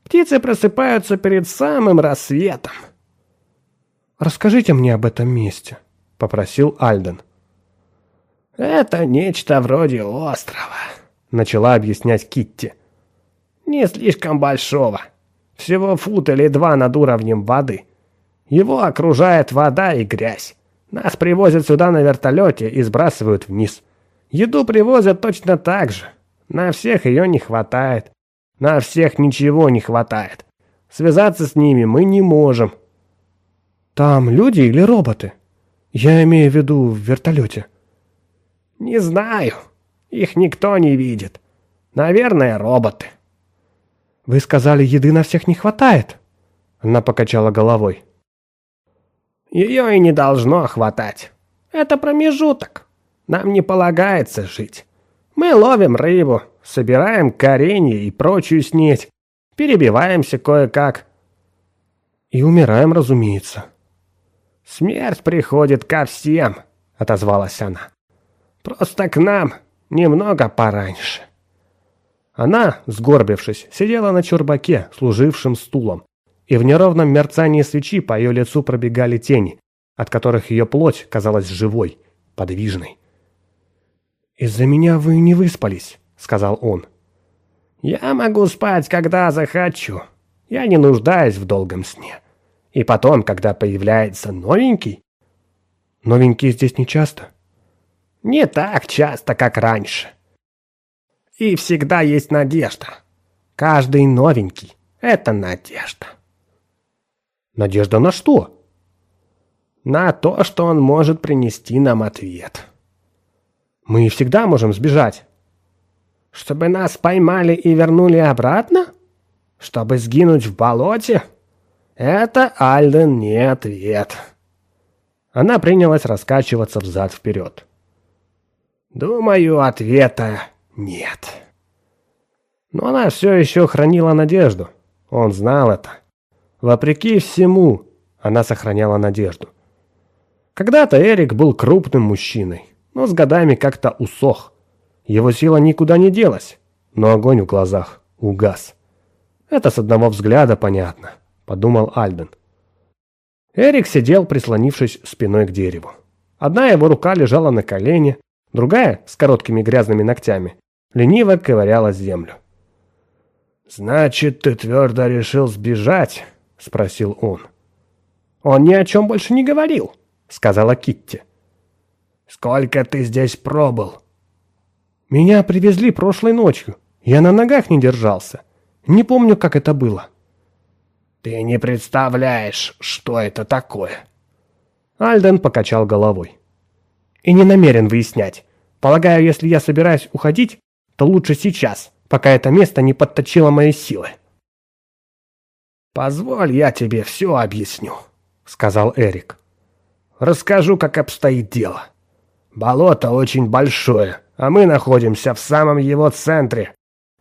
Птицы просыпаются перед самым рассветом». «Расскажите мне об этом месте», — попросил Альден. «Это нечто вроде острова», — начала объяснять Китти. «Не слишком большого. Всего фут или два над уровнем воды. Его окружает вода и грязь. Нас привозят сюда на вертолете и сбрасывают вниз. Еду привозят точно так же. На всех ее не хватает. На всех ничего не хватает. Связаться с ними мы не можем». «Там люди или роботы? Я имею в виду в вертолете». «Не знаю. Их никто не видит. Наверное, роботы». «Вы сказали, еды на всех не хватает?» Она покачала головой. «Ее и не должно хватать. Это промежуток. Нам не полагается жить. Мы ловим рыбу, собираем коренья и прочую снеть, перебиваемся кое-как. И умираем, разумеется». «Смерть приходит ко всем», — отозвалась она. Просто к нам немного пораньше. Она, сгорбившись, сидела на чурбаке, служившем стулом, и в неровном мерцании свечи по ее лицу пробегали тени, от которых ее плоть казалась живой, подвижной. «Из-за меня вы не выспались», — сказал он. «Я могу спать, когда захочу. Я не нуждаюсь в долгом сне. И потом, когда появляется новенький...» «Новенький здесь не часто?» Не так часто, как раньше. И всегда есть надежда. Каждый новенький — это надежда. Надежда на что? На то, что он может принести нам ответ. Мы всегда можем сбежать. Чтобы нас поймали и вернули обратно? Чтобы сгинуть в болоте? Это, Альден, не ответ. Она принялась раскачиваться взад-вперед. Думаю, ответа нет. Но она все еще хранила надежду. Он знал это. Вопреки всему, она сохраняла надежду. Когда-то Эрик был крупным мужчиной, но с годами как-то усох. Его сила никуда не делась, но огонь в глазах угас. Это с одного взгляда понятно, подумал Альден. Эрик сидел, прислонившись спиной к дереву. Одна его рука лежала на колене, Другая, с короткими грязными ногтями, лениво ковыряла землю. «Значит, ты твердо решил сбежать?» — спросил он. «Он ни о чем больше не говорил», — сказала Китти. «Сколько ты здесь пробыл?» «Меня привезли прошлой ночью. Я на ногах не держался. Не помню, как это было». «Ты не представляешь, что это такое». Альден покачал головой. «И не намерен выяснять. Полагаю, если я собираюсь уходить, то лучше сейчас, пока это место не подточило мои силы. «Позволь, я тебе все объясню», — сказал Эрик. «Расскажу, как обстоит дело. Болото очень большое, а мы находимся в самом его центре.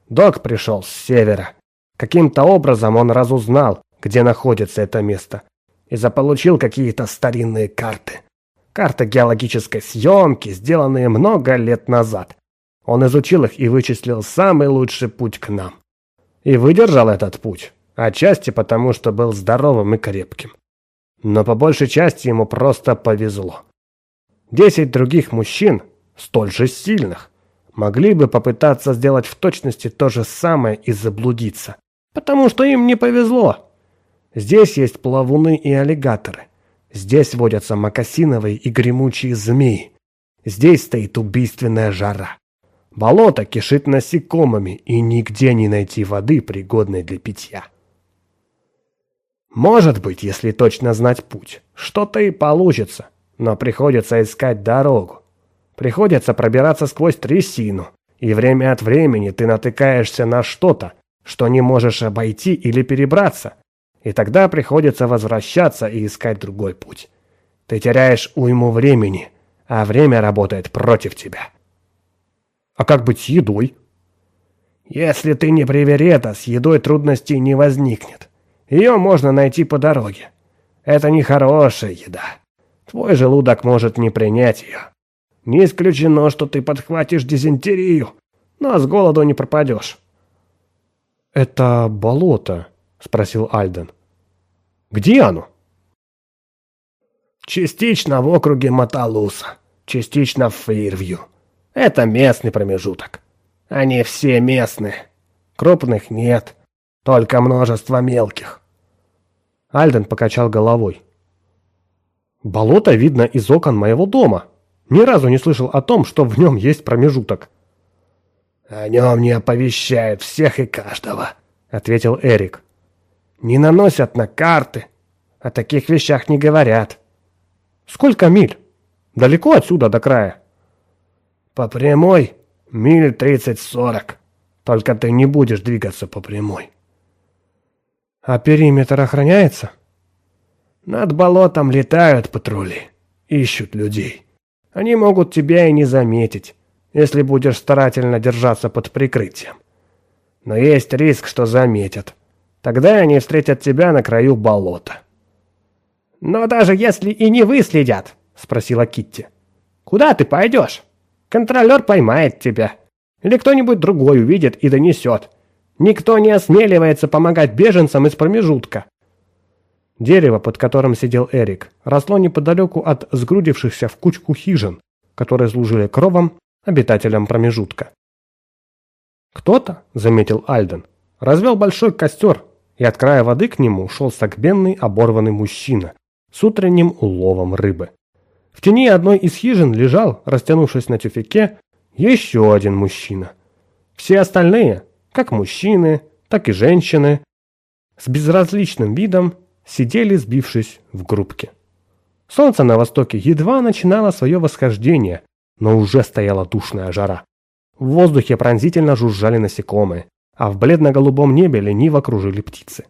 Док пришел с севера. Каким-то образом он разузнал, где находится это место, и заполучил какие-то старинные карты. Карты геологической съемки, сделанные много лет назад. Он изучил их и вычислил самый лучший путь к нам. И выдержал этот путь, отчасти потому, что был здоровым и крепким. Но по большей части ему просто повезло. Десять других мужчин, столь же сильных, могли бы попытаться сделать в точности то же самое и заблудиться, потому что им не повезло. Здесь есть плавуны и аллигаторы – Здесь водятся макасиновые и гремучие змеи. Здесь стоит убийственная жара. Болото кишит насекомыми, и нигде не найти воды, пригодной для питья. Может быть, если точно знать путь, что-то и получится, но приходится искать дорогу. Приходится пробираться сквозь трясину, и время от времени ты натыкаешься на что-то, что не можешь обойти или перебраться, и тогда приходится возвращаться и искать другой путь. Ты теряешь уйму времени, а время работает против тебя. А как быть с едой? Если ты не привереда, с едой трудностей не возникнет. Ее можно найти по дороге. Это не хорошая еда. Твой желудок может не принять ее. Не исключено, что ты подхватишь дизентерию, но с голоду не пропадешь. «Это болото?» — спросил Альден. «Где оно?» «Частично в округе Маталуса, частично в Фейрвью. Это местный промежуток. Они все местные. Крупных нет, только множество мелких». Альден покачал головой. «Болото видно из окон моего дома. Ни разу не слышал о том, что в нем есть промежуток». «О нем не оповещают всех и каждого», — ответил Эрик. «Не наносят на карты. О таких вещах не говорят». «Сколько миль? Далеко отсюда до края?» «По прямой миль тридцать-сорок. Только ты не будешь двигаться по прямой». «А периметр охраняется?» «Над болотом летают патрули, ищут людей. Они могут тебя и не заметить, если будешь старательно держаться под прикрытием. Но есть риск, что заметят. Тогда они встретят тебя на краю болота». «Но даже если и не выследят», — спросила Китти, — «куда ты пойдешь? Контролер поймает тебя. Или кто-нибудь другой увидит и донесет. Никто не осмеливается помогать беженцам из промежутка». Дерево, под которым сидел Эрик, росло неподалеку от сгрудившихся в кучку хижин, которые служили кровом обитателям промежутка. Кто-то, заметил Альден, развел большой костер, и от края воды к нему шел согбенный оборванный мужчина с утренним уловом рыбы. В тени одной из хижин лежал, растянувшись на тюфяке, еще один мужчина. Все остальные, как мужчины, так и женщины, с безразличным видом сидели, сбившись в группке. Солнце на востоке едва начинало свое восхождение, но уже стояла душная жара. В воздухе пронзительно жужжали насекомые, а в бледно-голубом небе лениво кружили птицы.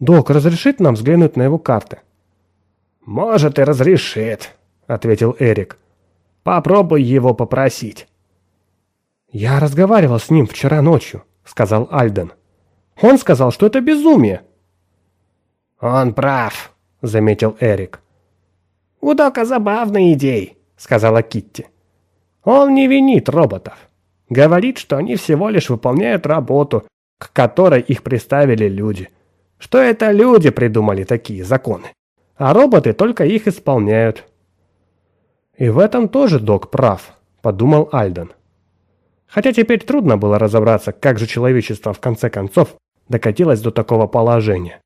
«Док, разрешит нам взглянуть на его карты?» «Может, и разрешит», — ответил Эрик. «Попробуй его попросить». «Я разговаривал с ним вчера ночью», — сказал Альден. «Он сказал, что это безумие». «Он прав», — заметил Эрик. «У Дока забавные идеи», — сказала Китти. «Он не винит роботов. Говорит, что они всего лишь выполняют работу, к которой их приставили люди. Что это люди придумали такие законы, а роботы только их исполняют». «И в этом тоже док прав», — подумал Альден. Хотя теперь трудно было разобраться, как же человечество в конце концов докатилось до такого положения.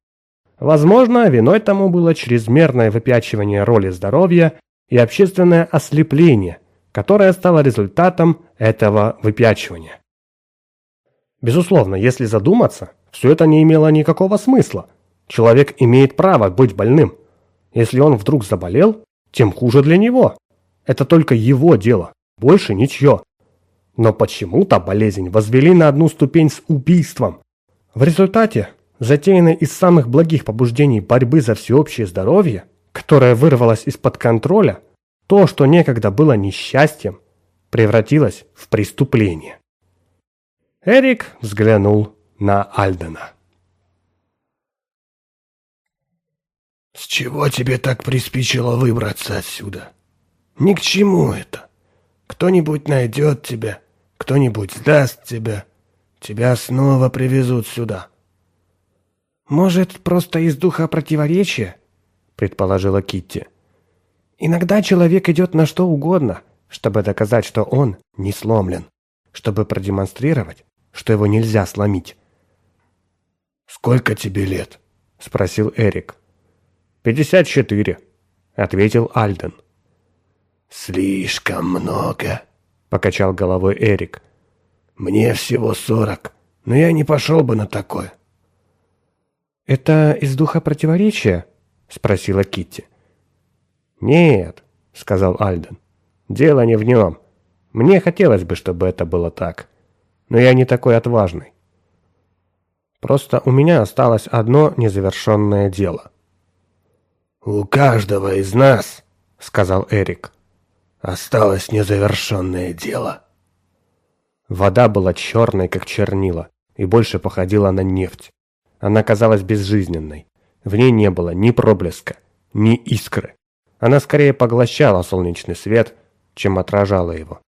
Возможно, виной тому было чрезмерное выпячивание роли здоровья и общественное ослепление, которое стало результатом этого выпячивания. Безусловно, если задуматься, все это не имело никакого смысла. Человек имеет право быть больным. Если он вдруг заболел, тем хуже для него. Это только его дело, больше ничье. Но почему-то болезнь возвели на одну ступень с убийством. В результате, затеянной из самых благих побуждений борьбы за всеобщее здоровье, которая вырвалась из-под контроля, то, что некогда было несчастьем, превратилось в преступление. Эрик взглянул на Альдена. «С чего тебе так приспичило выбраться отсюда? Ни к чему это. Кто-нибудь найдет тебя, кто-нибудь сдаст тебя. Тебя снова привезут сюда». «Может, просто из духа противоречия?» – предположила Китти. «Иногда человек идет на что угодно, чтобы доказать, что он не сломлен, чтобы продемонстрировать, что его нельзя сломить». «Сколько тебе лет?» – спросил Эрик. «Пятьдесят четыре», – ответил Альден. «Слишком много», – покачал головой Эрик. «Мне всего сорок, но я не пошел бы на такое». «Это из духа противоречия?» – спросила Китти. «Нет», – сказал Альден. «Дело не в нем. Мне хотелось бы, чтобы это было так. Но я не такой отважный. Просто у меня осталось одно незавершенное дело». «У каждого из нас», — сказал Эрик, — «осталось незавершенное дело». Вода была черной, как чернила, и больше походила на нефть. Она казалась безжизненной. В ней не было ни проблеска, ни искры. Она скорее поглощала солнечный свет, чем отражала его.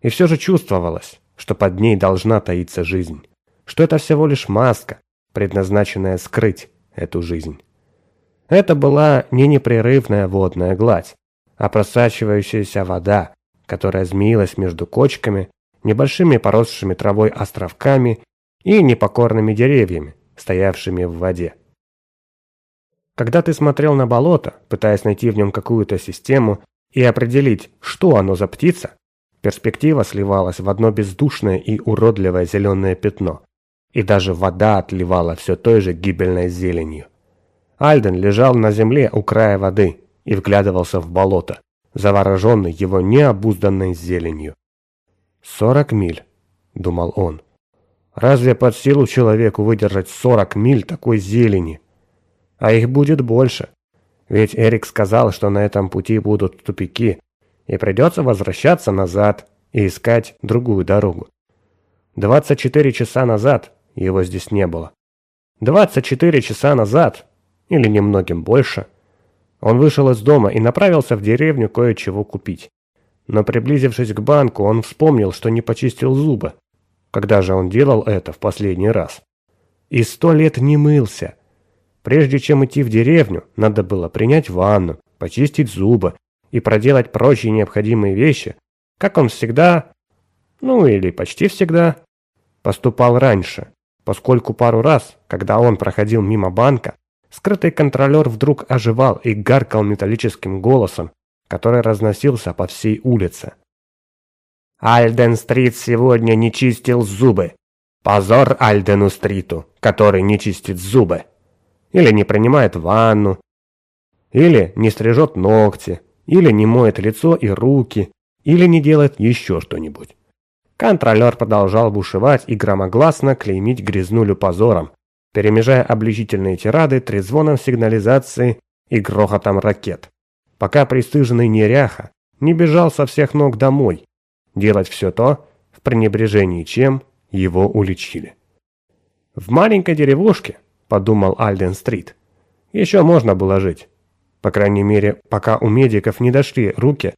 И все же чувствовалось, что под ней должна таиться жизнь, что это всего лишь маска, предназначенная скрыть эту жизнь. Это была не непрерывная водная гладь, а просачивающаяся вода, которая змеилась между кочками, небольшими поросшими травой островками и непокорными деревьями, стоявшими в воде. Когда ты смотрел на болото, пытаясь найти в нем какую-то систему и определить, что оно за птица, перспектива сливалась в одно бездушное и уродливое зеленое пятно, и даже вода отливала все той же гибельной зеленью. Альден лежал на земле у края воды и вглядывался в болото, завороженный его необузданной зеленью. «Сорок миль», — думал он. «Разве под силу человеку выдержать сорок миль такой зелени? А их будет больше. Ведь Эрик сказал, что на этом пути будут тупики, и придется возвращаться назад и искать другую дорогу. 24 часа назад его здесь не было. 24 часа назад или немногим больше. Он вышел из дома и направился в деревню кое-чего купить. Но приблизившись к банку, он вспомнил, что не почистил зубы. Когда же он делал это в последний раз? И сто лет не мылся. Прежде чем идти в деревню, надо было принять ванну, почистить зубы и проделать прочие необходимые вещи, как он всегда, ну или почти всегда, поступал раньше, поскольку пару раз, когда он проходил мимо банка, Скрытый контролер вдруг оживал и гаркал металлическим голосом, который разносился по всей улице. «Альден-стрит сегодня не чистил зубы. Позор Альдену-стриту, который не чистит зубы. Или не принимает ванну. Или не стрижет ногти. Или не моет лицо и руки. Или не делает еще что-нибудь». Контролер продолжал бушевать и громогласно клеймить грязнулю позором, перемежая обличительные тирады трезвоном сигнализации и грохотом ракет, пока пристыженный неряха не бежал со всех ног домой, делать все то, в пренебрежении чем его уличили. В маленькой деревушке, подумал Альден-стрит, еще можно было жить. По крайней мере, пока у медиков не дошли руки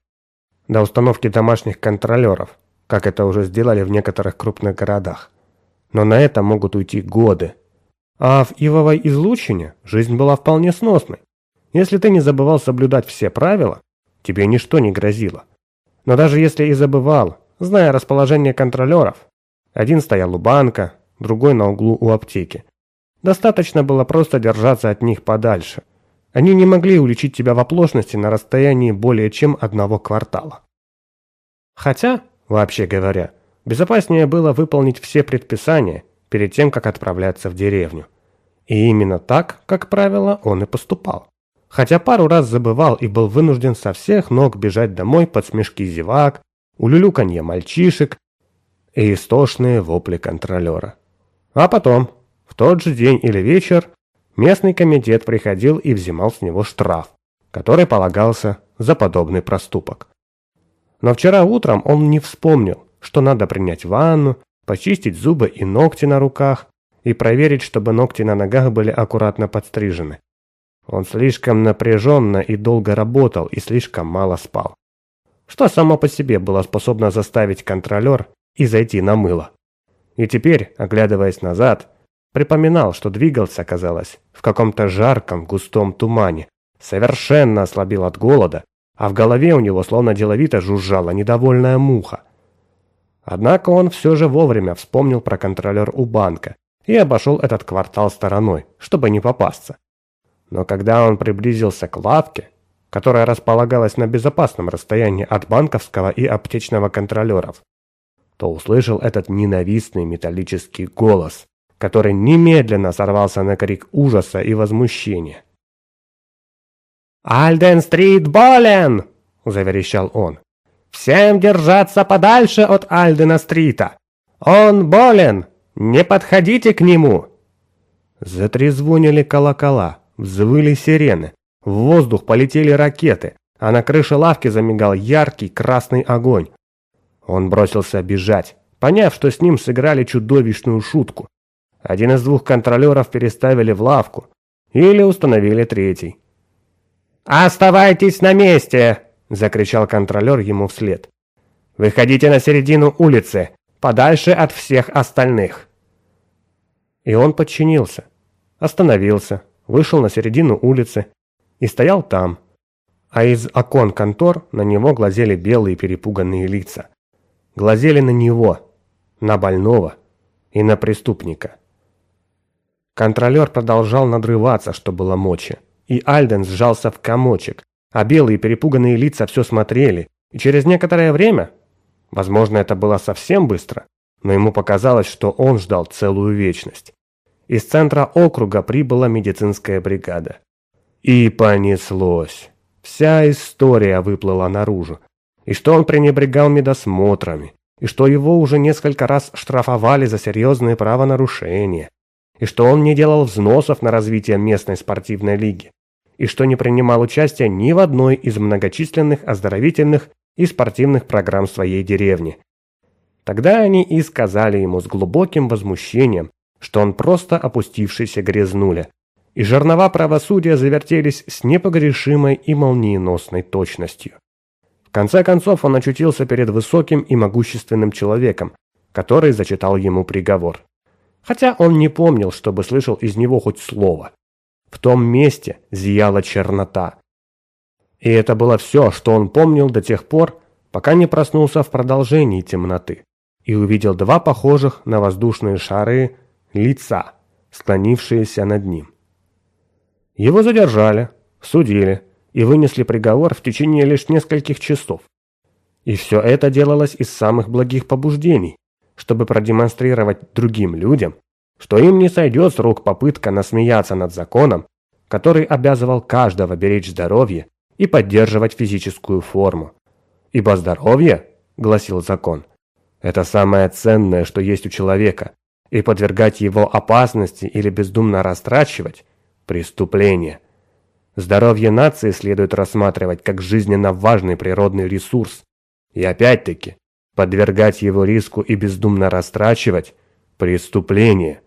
до установки домашних контролеров, как это уже сделали в некоторых крупных городах. Но на это могут уйти годы, а в Ивовой излучине жизнь была вполне сносной. Если ты не забывал соблюдать все правила, тебе ничто не грозило. Но даже если и забывал, зная расположение контролеров, один стоял у банка, другой на углу у аптеки. Достаточно было просто держаться от них подальше. Они не могли уличить тебя в оплошности на расстоянии более чем одного квартала. Хотя, вообще говоря, безопаснее было выполнить все предписания перед тем, как отправляться в деревню. И именно так, как правило, он и поступал. Хотя пару раз забывал и был вынужден со всех ног бежать домой под смешки зевак, улюлюканье мальчишек и истошные вопли контролера. А потом, в тот же день или вечер, местный комитет приходил и взимал с него штраф, который полагался за подобный проступок. Но вчера утром он не вспомнил, что надо принять ванну, почистить зубы и ногти на руках и проверить, чтобы ногти на ногах были аккуратно подстрижены. Он слишком напряженно и долго работал и слишком мало спал. Что само по себе было способно заставить контролер и зайти на мыло. И теперь, оглядываясь назад, припоминал, что двигался, казалось, в каком-то жарком густом тумане, совершенно ослабил от голода, а в голове у него словно деловито жужжала недовольная муха. Однако он все же вовремя вспомнил про контролер у банка и обошел этот квартал стороной, чтобы не попасться. Но когда он приблизился к лавке, которая располагалась на безопасном расстоянии от банковского и аптечного контролеров, то услышал этот ненавистный металлический голос, который немедленно сорвался на крик ужаса и возмущения. «Альден-стрит болен!» – заверещал он. «Всем держаться подальше от Альдена-стрита! Он болен! Не подходите к нему!» Затрезвонили колокола, взвыли сирены, в воздух полетели ракеты, а на крыше лавки замигал яркий красный огонь. Он бросился бежать, поняв, что с ним сыграли чудовищную шутку. Один из двух контролеров переставили в лавку или установили третий. «Оставайтесь на месте!» – закричал контролер ему вслед. «Выходите на середину улицы, подальше от всех остальных!» И он подчинился, остановился, вышел на середину улицы и стоял там, а из окон контор на него глазели белые перепуганные лица. Глазели на него, на больного и на преступника. Контролер продолжал надрываться, что было мочи, и Альден сжался в комочек, а белые перепуганные лица все смотрели, и через некоторое время, возможно, это было совсем быстро, но ему показалось, что он ждал целую вечность. Из центра округа прибыла медицинская бригада. И понеслось. Вся история выплыла наружу. И что он пренебрегал медосмотрами, и что его уже несколько раз штрафовали за серьезные правонарушения, и что он не делал взносов на развитие местной спортивной лиги, и что не принимал участия ни в одной из многочисленных оздоровительных и спортивных программ своей деревни. Тогда они и сказали ему с глубоким возмущением, что он просто опустившийся грязнуля, и жернова правосудия завертелись с непогрешимой и молниеносной точностью. В конце концов он очутился перед высоким и могущественным человеком, который зачитал ему приговор. Хотя он не помнил, чтобы слышал из него хоть слово. В том месте зияла чернота. И это было все, что он помнил до тех пор, пока не проснулся в продолжении темноты и увидел два похожих на воздушные шары лица, склонившиеся над ним. Его задержали, судили и вынесли приговор в течение лишь нескольких часов. И все это делалось из самых благих побуждений, чтобы продемонстрировать другим людям, что им не сойдет с рук попытка насмеяться над законом, который обязывал каждого беречь здоровье и поддерживать физическую форму. Ибо здоровье, гласил закон, это самое ценное, что есть у человека, и подвергать его опасности или бездумно растрачивать преступление. Здоровье нации следует рассматривать как жизненно важный природный ресурс. И опять-таки, подвергать его риску и бездумно растрачивать – преступление.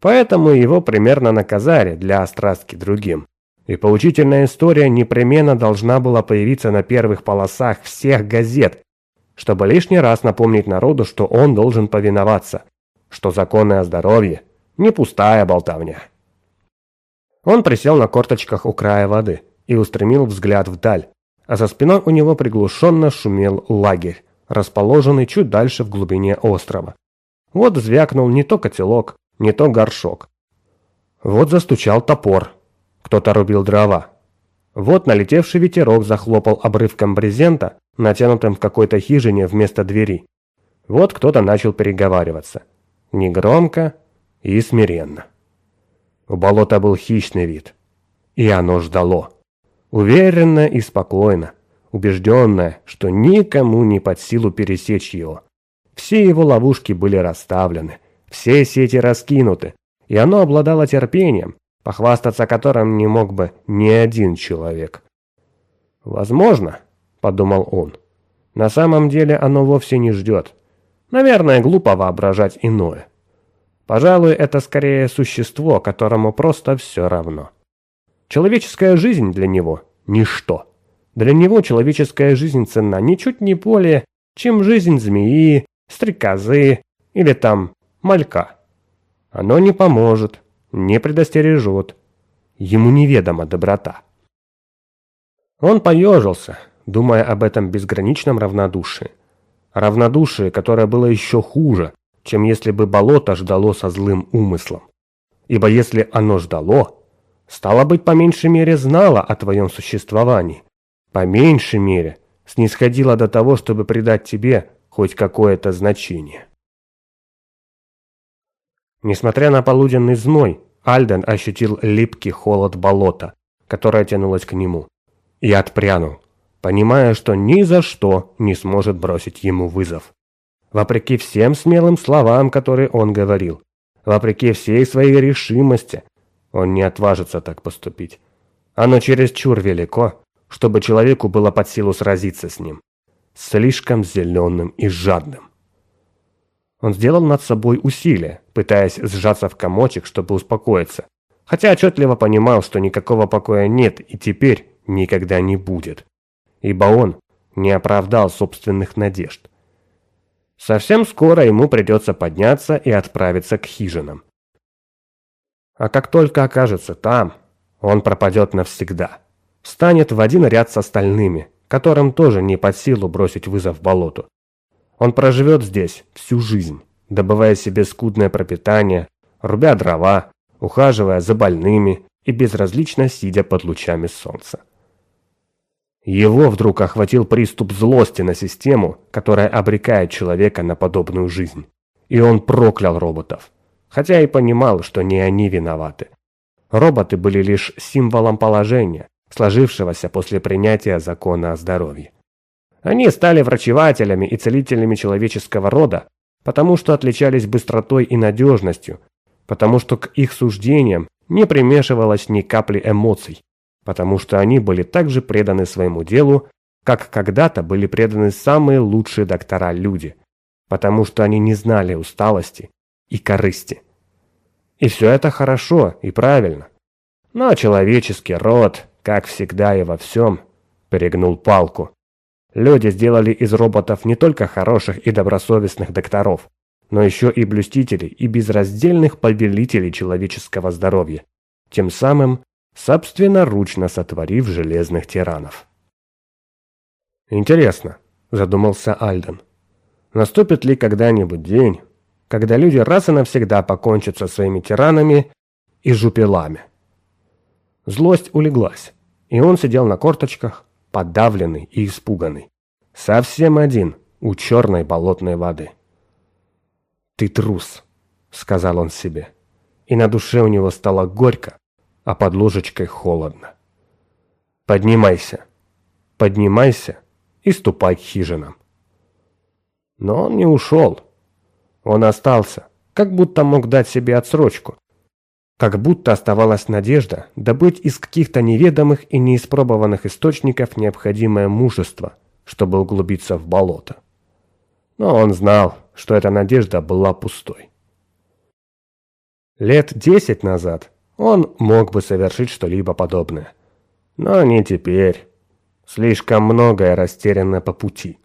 Поэтому его примерно наказали для острастки другим. И поучительная история непременно должна была появиться на первых полосах всех газет, чтобы лишний раз напомнить народу, что он должен повиноваться, что законы о здоровье – не пустая болтовня. Он присел на корточках у края воды и устремил взгляд вдаль, а за спиной у него приглушенно шумел лагерь, расположенный чуть дальше в глубине острова. Вот звякнул не то котелок, не то горшок. Вот застучал топор. Кто-то рубил дрова. Вот налетевший ветерок захлопал обрывком брезента, натянутым в какой-то хижине вместо двери. Вот кто-то начал переговариваться. Негромко и смиренно. У болота был хищный вид. И оно ждало. Уверенно и спокойно, убежденное, что никому не под силу пересечь его. Все его ловушки были расставлены, все сети раскинуты, и оно обладало терпением, похвастаться которым не мог бы ни один человек. «Возможно», — подумал он, — «на самом деле оно вовсе не ждет. Наверное, глупо воображать иное». Пожалуй, это скорее существо, которому просто все равно. Человеческая жизнь для него – ничто. Для него человеческая жизнь ценна ничуть не более, чем жизнь змеи, стрекозы или там малька. Оно не поможет, не предостережет. Ему неведома доброта. Он поежился, думая об этом безграничном равнодушии. Равнодушие, которое было еще хуже, чем если бы болото ждало со злым умыслом. Ибо если оно ждало, Стало быть, по меньшей мере знала о твоем существовании. По меньшей мере снисходила до того, чтобы придать тебе хоть какое-то значение. Несмотря на полуденный зной, Альден ощутил липкий холод болота, которое тянулось к нему, и отпрянул, понимая, что ни за что не сможет бросить ему вызов. Вопреки всем смелым словам, которые он говорил, вопреки всей своей решимости, он не отважится так поступить. Оно чересчур велико, чтобы человеку было под силу сразиться с ним. Слишком зеленым и жадным. Он сделал над собой усилие, пытаясь сжаться в комочек, чтобы успокоиться, хотя отчетливо понимал, что никакого покоя нет и теперь никогда не будет, ибо он не оправдал собственных надежд. Совсем скоро ему придется подняться и отправиться к хижинам. А как только окажется там, он пропадет навсегда. Встанет в один ряд с остальными, которым тоже не под силу бросить вызов болоту. Он проживет здесь всю жизнь, добывая себе скудное пропитание, рубя дрова, ухаживая за больными и безразлично сидя под лучами солнца. Его вдруг охватил приступ злости на систему, которая обрекает человека на подобную жизнь. И он проклял роботов хотя и понимал, что не они виноваты. Роботы были лишь символом положения, сложившегося после принятия закона о здоровье. Они стали врачевателями и целителями человеческого рода, потому что отличались быстротой и надежностью, потому что к их суждениям не примешивалось ни капли эмоций, потому что они были так же преданы своему делу, как когда-то были преданы самые лучшие доктора-люди, потому что они не знали усталости и корысти. И все это хорошо и правильно. Но человеческий род, как всегда и во всем, перегнул палку. Люди сделали из роботов не только хороших и добросовестных докторов, но еще и блюстителей и безраздельных повелителей человеческого здоровья, тем самым собственноручно сотворив железных тиранов. «Интересно», – задумался Альден, – «наступит ли когда-нибудь день, когда люди раз и навсегда покончат со своими тиранами и жупелами. Злость улеглась, и он сидел на корточках, подавленный и испуганный. Совсем один у черной болотной воды. «Ты трус», — сказал он себе, и на душе у него стало горько, а под ложечкой холодно. «Поднимайся, поднимайся и ступай к хижинам». Но он не ушел. Он остался, как будто мог дать себе отсрочку. Как будто оставалась надежда добыть из каких-то неведомых и неиспробованных источников необходимое мужество, чтобы углубиться в болото. Но он знал, что эта надежда была пустой. Лет десять назад он мог бы совершить что-либо подобное. Но не теперь. Слишком многое растеряно по пути.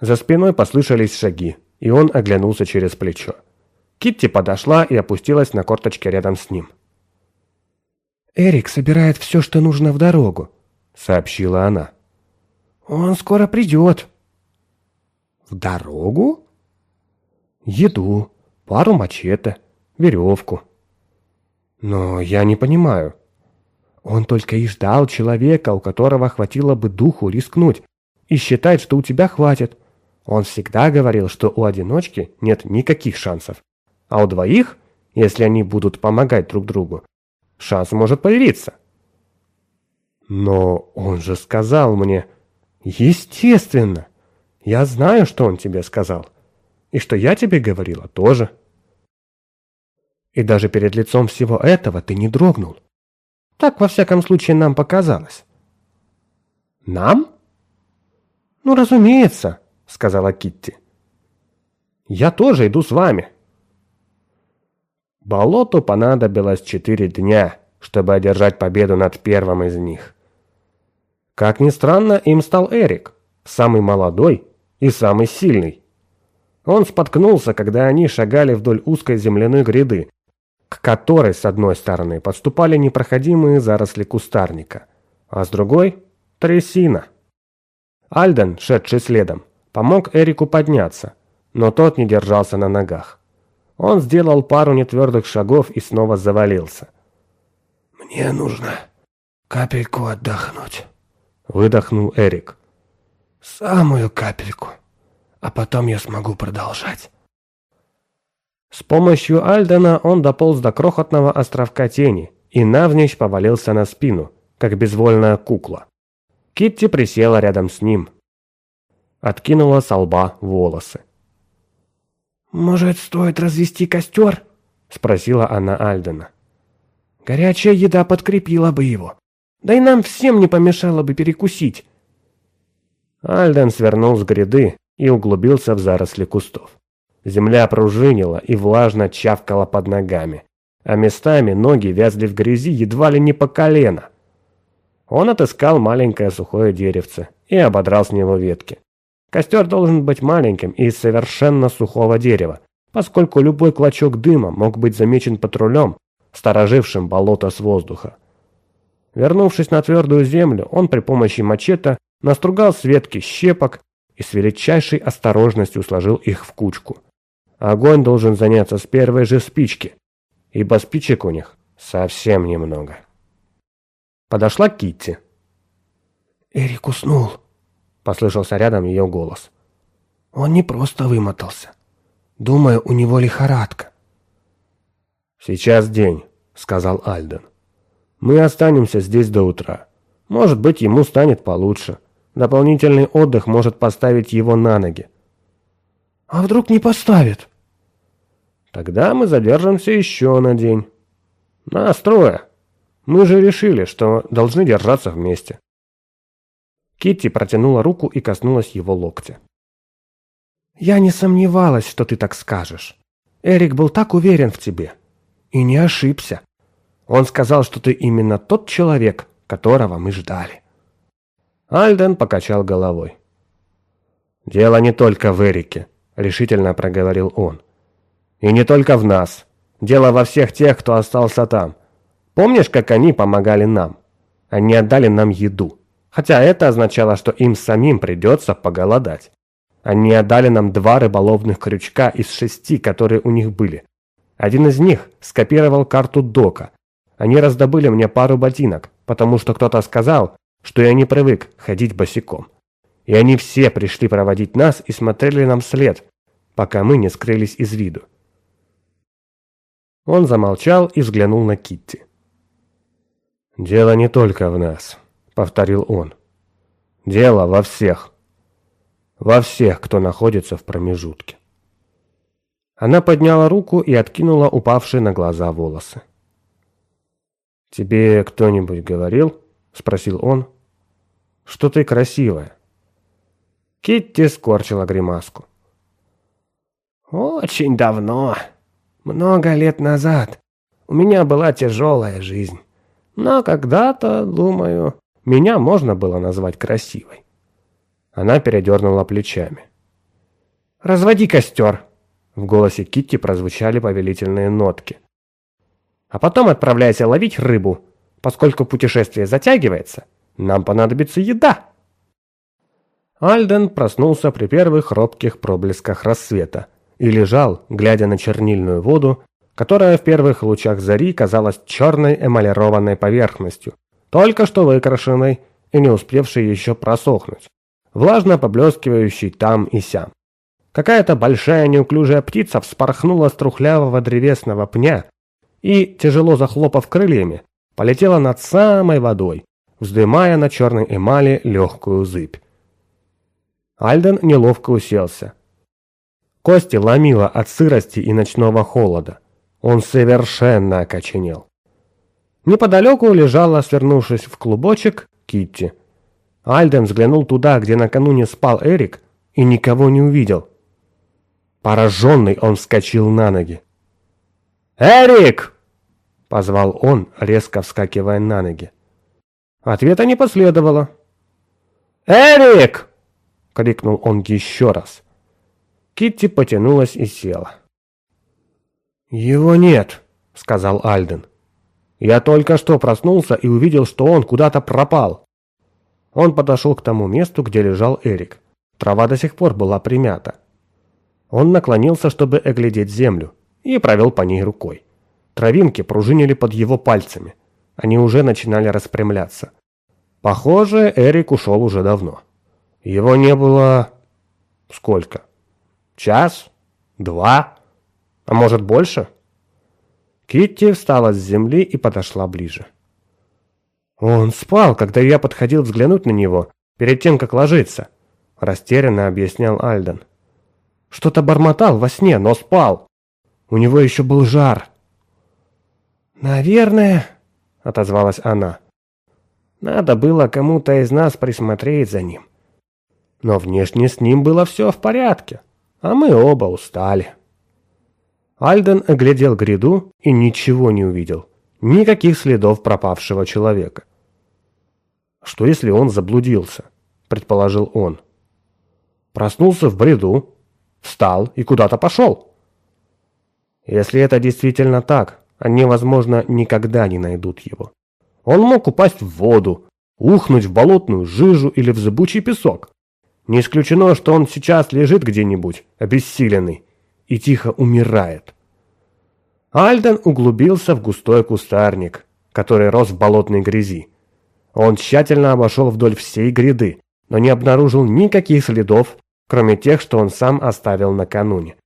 За спиной послышались шаги и он оглянулся через плечо. Китти подошла и опустилась на корточки рядом с ним. «Эрик собирает все, что нужно в дорогу», — сообщила она. «Он скоро придет». «В дорогу?» «Еду, пару мачете, веревку». «Но я не понимаю». «Он только и ждал человека, у которого хватило бы духу рискнуть, и считает, что у тебя хватит. Он всегда говорил, что у одиночки нет никаких шансов, а у двоих, если они будут помогать друг другу, шанс может появиться. Но он же сказал мне... Естественно! Я знаю, что он тебе сказал. И что я тебе говорила тоже. И даже перед лицом всего этого ты не дрогнул. Так, во всяком случае, нам показалось. Нам? Ну, разумеется сказала Китти. «Я тоже иду с вами». Болоту понадобилось четыре дня, чтобы одержать победу над первым из них. Как ни странно, им стал Эрик, самый молодой и самый сильный. Он споткнулся, когда они шагали вдоль узкой земляной гряды, к которой с одной стороны подступали непроходимые заросли кустарника, а с другой – трясина. Альден, шедший следом, помог Эрику подняться, но тот не держался на ногах. Он сделал пару нетвердых шагов и снова завалился. «Мне нужно капельку отдохнуть», — выдохнул Эрик. «Самую капельку, а потом я смогу продолжать». С помощью Альдена он дополз до крохотного островка тени и навзничь повалился на спину, как безвольная кукла. Китти присела рядом с ним. Откинула со лба волосы. «Может, стоит развести костер?» – спросила она Альдена. «Горячая еда подкрепила бы его. Да и нам всем не помешало бы перекусить». Альден свернул с гряды и углубился в заросли кустов. Земля пружинила и влажно чавкала под ногами, а местами ноги вязли в грязи едва ли не по колено. Он отыскал маленькое сухое деревце и ободрал с него ветки. Костер должен быть маленьким и из совершенно сухого дерева, поскольку любой клочок дыма мог быть замечен патрулем, сторожившим болото с воздуха. Вернувшись на твердую землю, он при помощи мачете настругал с ветки щепок и с величайшей осторожностью сложил их в кучку. Огонь должен заняться с первой же спички, ибо спичек у них совсем немного. Подошла Китти. «Эрик уснул», — послышался рядом ее голос. «Он не просто вымотался. Думаю, у него лихорадка». «Сейчас день», — сказал Альден. «Мы останемся здесь до утра. Может быть, ему станет получше. Дополнительный отдых может поставить его на ноги». «А вдруг не поставит?» Тогда мы задержимся еще на день. Нас трое. Мы же решили, что должны держаться вместе. Китти протянула руку и коснулась его локтя. «Я не сомневалась, что ты так скажешь. Эрик был так уверен в тебе. И не ошибся. Он сказал, что ты именно тот человек, которого мы ждали». Альден покачал головой. «Дело не только в Эрике», — решительно проговорил он. И не только в нас. Дело во всех тех, кто остался там. Помнишь, как они помогали нам? Они отдали нам еду. Хотя это означало, что им самим придется поголодать. Они отдали нам два рыболовных крючка из шести, которые у них были. Один из них скопировал карту Дока. Они раздобыли мне пару ботинок, потому что кто-то сказал, что я не привык ходить босиком. И они все пришли проводить нас и смотрели нам след, пока мы не скрылись из виду. Он замолчал и взглянул на Китти. «Дело не только в нас», — повторил он. «Дело во всех. Во всех, кто находится в промежутке». Она подняла руку и откинула упавшие на глаза волосы. «Тебе кто-нибудь говорил?» — спросил он. «Что ты красивая». Китти скорчила гримаску. «Очень давно», много лет назад у меня была тяжелая жизнь. Но когда-то, думаю, меня можно было назвать красивой. Она передернула плечами. «Разводи костер!» В голосе Китти прозвучали повелительные нотки. «А потом отправляйся ловить рыбу. Поскольку путешествие затягивается, нам понадобится еда!» Альден проснулся при первых робких проблесках рассвета и лежал, глядя на чернильную воду, которая в первых лучах зари казалась черной эмалированной поверхностью, только что выкрашенной и не успевшей еще просохнуть, влажно поблескивающей там и сям. Какая-то большая неуклюжая птица вспорхнула с трухлявого древесного пня и, тяжело захлопав крыльями, полетела над самой водой, вздымая на черной эмали легкую зыбь. Альден неловко уселся, Кости ломило от сырости и ночного холода. Он совершенно окоченел. Неподалеку лежала, свернувшись в клубочек, Китти. Альден взглянул туда, где накануне спал Эрик, и никого не увидел. Пораженный он вскочил на ноги. «Эрик!» – позвал он, резко вскакивая на ноги. Ответа не последовало. «Эрик!» – крикнул он еще раз. Китти потянулась и села. «Его нет», — сказал Альден. «Я только что проснулся и увидел, что он куда-то пропал». Он подошел к тому месту, где лежал Эрик. Трава до сих пор была примята. Он наклонился, чтобы оглядеть землю, и провел по ней рукой. Травинки пружинили под его пальцами, они уже начинали распрямляться. Похоже, Эрик ушел уже давно. Его не было... Сколько? Час? Два? А может больше? Китти встала с земли и подошла ближе. Он спал, когда я подходил взглянуть на него, перед тем, как ложиться, растерянно объяснял Альден. Что-то бормотал во сне, но спал. У него еще был жар. «Наверное», — отозвалась она. «Надо было кому-то из нас присмотреть за ним. Но внешне с ним было все в порядке, а мы оба устали». Альден оглядел гряду и ничего не увидел. Никаких следов пропавшего человека. «Что если он заблудился?» – предположил он. Проснулся в бреду, встал и куда-то пошел. Если это действительно так, они, возможно, никогда не найдут его. Он мог упасть в воду, ухнуть в болотную жижу или в зыбучий песок. Не исключено, что он сейчас лежит где-нибудь, обессиленный, и тихо умирает. Альден углубился в густой кустарник, который рос в болотной грязи. Он тщательно обошел вдоль всей гряды, но не обнаружил никаких следов, кроме тех, что он сам оставил накануне.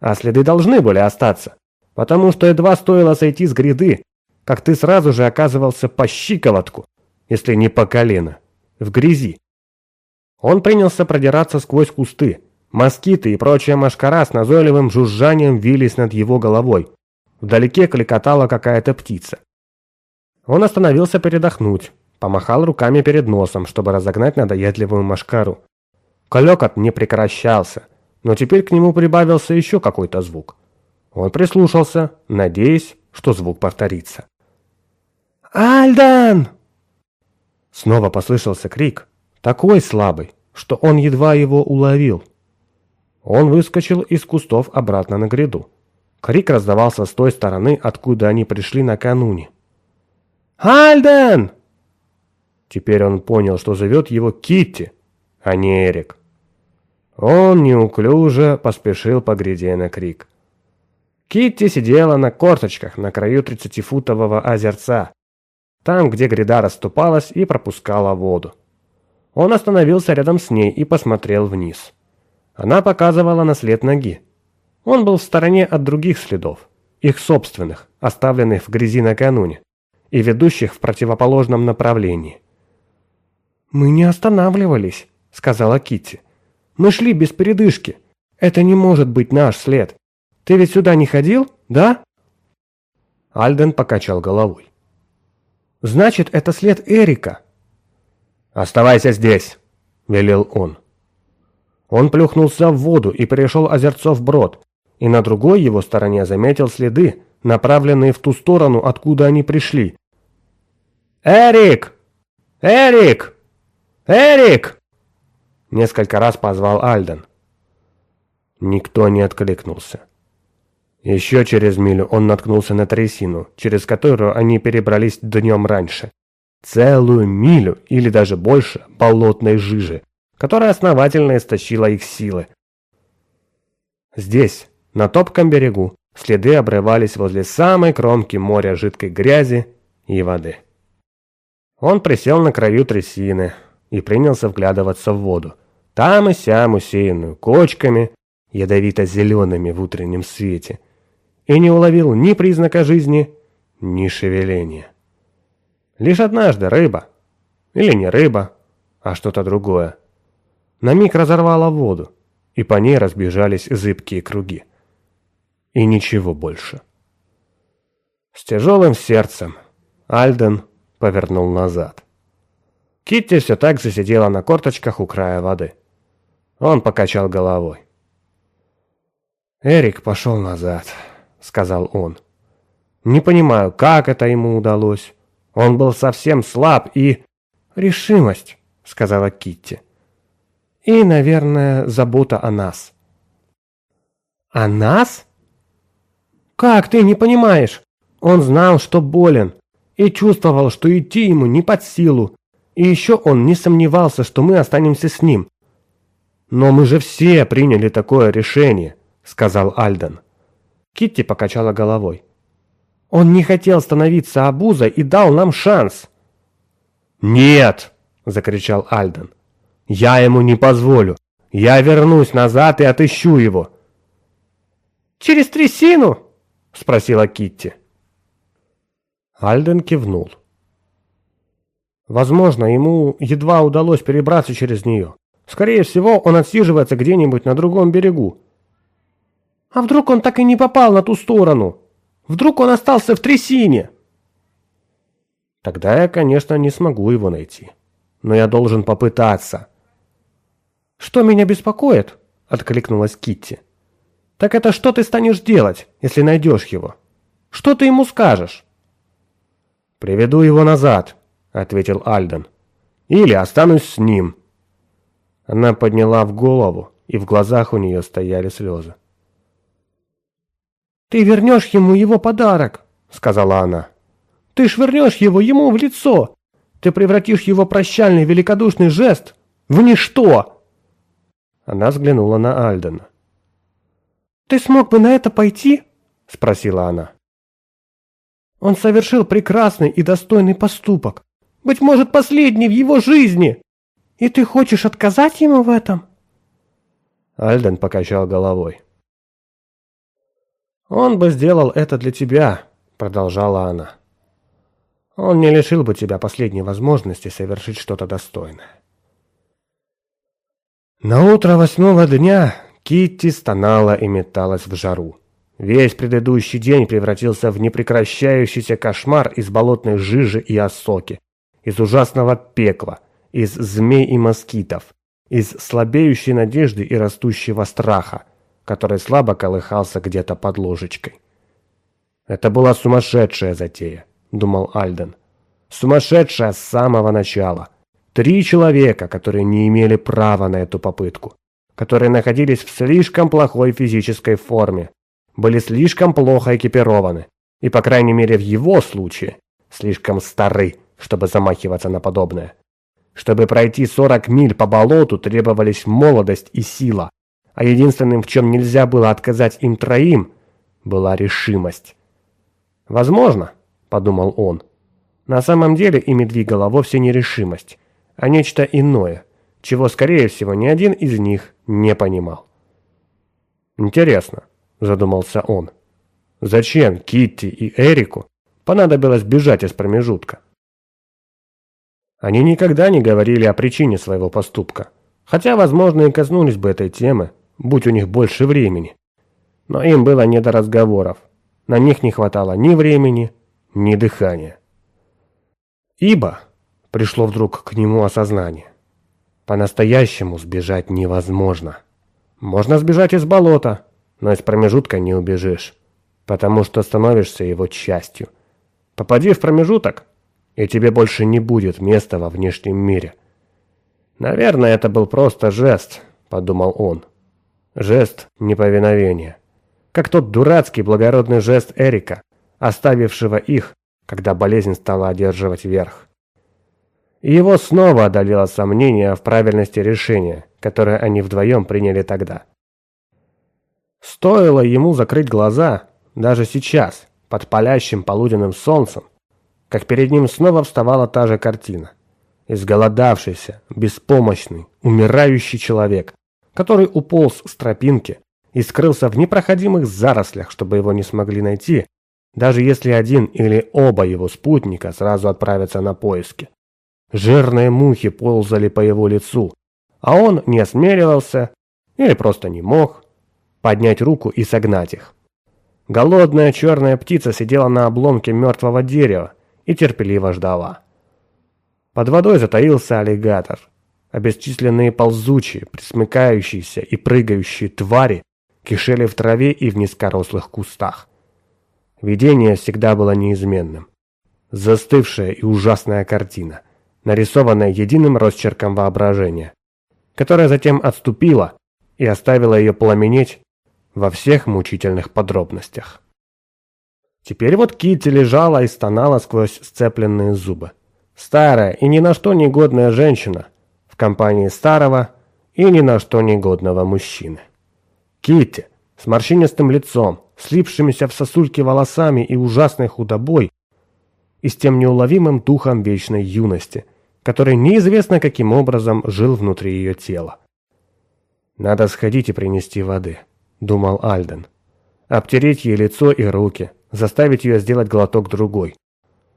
А следы должны были остаться, потому что едва стоило сойти с гряды, как ты сразу же оказывался по щиколотку, если не по колено, в грязи. Он принялся продираться сквозь кусты. Москиты и прочая машкара с назойливым жужжанием вились над его головой. Вдалеке кликотала какая-то птица. Он остановился передохнуть, помахал руками перед носом, чтобы разогнать надоедливую машкару. Клекот не прекращался, но теперь к нему прибавился еще какой-то звук. Он прислушался, надеясь, что звук повторится. «Альдан!» Снова послышался крик, такой слабый, что он едва его уловил. Он выскочил из кустов обратно на гряду. Крик раздавался с той стороны, откуда они пришли накануне. «Альден!» Теперь он понял, что зовет его Китти, а не Эрик. Он неуклюже поспешил по гряде на крик. Китти сидела на корточках на краю тридцатифутового озерца, там, где гряда расступалась и пропускала воду. Он остановился рядом с ней и посмотрел вниз. Она показывала на след ноги. Он был в стороне от других следов, их собственных, оставленных в грязи накануне, и ведущих в противоположном направлении. «Мы не останавливались», — сказала Китти. «Мы шли без передышки. Это не может быть наш след. Ты ведь сюда не ходил, да?» Альден покачал головой. «Значит, это след Эрика». «Оставайся здесь», — велел он. Он плюхнулся в воду и перешел озерцо вброд, и на другой его стороне заметил следы, направленные в ту сторону, откуда они пришли. «Эрик! Эрик! Эрик!» Несколько раз позвал Альден. Никто не откликнулся. Еще через милю он наткнулся на трясину, через которую они перебрались днем раньше. Целую милю или даже больше болотной жижи, которая основательно истощила их силы. Здесь, на топком берегу следы обрывались возле самой кромки моря жидкой грязи и воды. Он присел на краю трясины и принялся вглядываться в воду. Там и сям усеянную кочками, ядовито-зелеными в утреннем свете, и не уловил ни признака жизни, ни шевеления. Лишь однажды рыба, или не рыба, а что-то другое, на миг разорвала воду, и по ней разбежались зыбкие круги и ничего больше. С тяжелым сердцем Альден повернул назад. Китти все так же сидела на корточках у края воды. Он покачал головой. «Эрик пошел назад», — сказал он. «Не понимаю, как это ему удалось. Он был совсем слаб и...» «Решимость», — сказала Китти. «И, наверное, забота о нас». «О нас?» «Как ты не понимаешь? Он знал, что болен, и чувствовал, что идти ему не под силу, и еще он не сомневался, что мы останемся с ним». «Но мы же все приняли такое решение», — сказал Альден. Китти покачала головой. Он не хотел становиться обузой и дал нам шанс. «Нет!» – закричал Альден. «Я ему не позволю. Я вернусь назад и отыщу его». «Через трясину?» – спросила Китти. Альден кивнул. Возможно, ему едва удалось перебраться через нее. Скорее всего, он отсиживается где-нибудь на другом берегу. А вдруг он так и не попал на ту сторону? Вдруг он остался в трясине? Тогда я, конечно, не смогу его найти. Но я должен попытаться. Что меня беспокоит? Откликнулась Китти. Так это что ты станешь делать, если найдешь его? Что ты ему скажешь? Приведу его назад, ответил Альден. Или останусь с ним. Она подняла в голову, и в глазах у нее стояли слезы. «Ты вернешь ему его подарок», — сказала она. «Ты швырнешь его ему в лицо. Ты превратишь его прощальный великодушный жест в ничто». Она взглянула на Альдена. «Ты смог бы на это пойти?» — спросила она. «Он совершил прекрасный и достойный поступок. Быть может, последний в его жизни. И ты хочешь отказать ему в этом?» Альден покачал головой. «Он бы сделал это для тебя», — продолжала она. «Он не лишил бы тебя последней возможности совершить что-то достойное». На утро восьмого дня Китти стонала и металась в жару. Весь предыдущий день превратился в непрекращающийся кошмар из болотной жижи и осоки, из ужасного пекла, из змей и москитов, из слабеющей надежды и растущего страха, который слабо колыхался где-то под ложечкой. «Это была сумасшедшая затея», — думал Альден. «Сумасшедшая с самого начала. Три человека, которые не имели права на эту попытку, которые находились в слишком плохой физической форме, были слишком плохо экипированы и, по крайней мере в его случае, слишком стары, чтобы замахиваться на подобное. Чтобы пройти 40 миль по болоту требовались молодость и сила, а единственным, в чем нельзя было отказать им троим, была решимость. «Возможно», — подумал он, — «на самом деле ими двигала вовсе не решимость, а нечто иное, чего, скорее всего, ни один из них не понимал». «Интересно», — задумался он, — «зачем Китти и Эрику понадобилось бежать из промежутка?» Они никогда не говорили о причине своего поступка, хотя, возможно, и коснулись бы этой темы, будь у них больше времени. Но им было не до разговоров. На них не хватало ни времени, ни дыхания. Ибо пришло вдруг к нему осознание. По-настоящему сбежать невозможно. Можно сбежать из болота, но из промежутка не убежишь, потому что становишься его частью. Попади в промежуток, и тебе больше не будет места во внешнем мире. Наверное, это был просто жест, подумал он. Жест неповиновения. Как тот дурацкий благородный жест Эрика, оставившего их, когда болезнь стала одерживать верх. И его снова одолело сомнение в правильности решения, которое они вдвоем приняли тогда. Стоило ему закрыть глаза, даже сейчас, под палящим полуденным солнцем, как перед ним снова вставала та же картина. Изголодавшийся, беспомощный, умирающий человек, который уполз с тропинки и скрылся в непроходимых зарослях, чтобы его не смогли найти, даже если один или оба его спутника сразу отправятся на поиски. Жирные мухи ползали по его лицу, а он не осмеливался или просто не мог поднять руку и согнать их. Голодная черная птица сидела на обломке мертвого дерева и терпеливо ждала. Под водой затаился аллигатор – а бесчисленные ползучие, присмыкающиеся и прыгающие твари кишели в траве и в низкорослых кустах. Видение всегда было неизменным. Застывшая и ужасная картина, нарисованная единым росчерком воображения, которая затем отступила и оставила ее пламенеть во всех мучительных подробностях. Теперь вот Китти лежала и стонала сквозь сцепленные зубы. Старая и ни на что негодная женщина, компании старого и ни на что негодного мужчины. Китти с морщинистым лицом, слипшимися в сосульки волосами и ужасной худобой, и с тем неуловимым духом вечной юности, который неизвестно каким образом жил внутри ее тела. «Надо сходить и принести воды», — думал Альден. «Обтереть ей лицо и руки, заставить ее сделать глоток другой.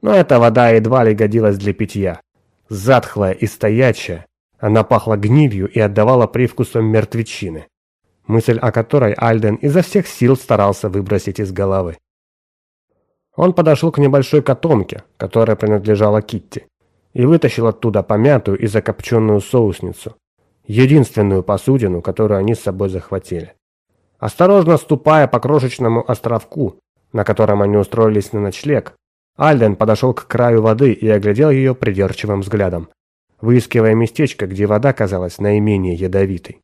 Но эта вода едва ли годилась для питья. Затхлая и стоячая, она пахла гнилью и отдавала привкусом мертвечины, мысль о которой Альден изо всех сил старался выбросить из головы. Он подошел к небольшой котомке, которая принадлежала Китти, и вытащил оттуда помятую и закопченную соусницу, единственную посудину, которую они с собой захватили. Осторожно ступая по крошечному островку, на котором они устроились на ночлег, Альден подошел к краю воды и оглядел ее придирчивым взглядом, выискивая местечко, где вода казалась наименее ядовитой.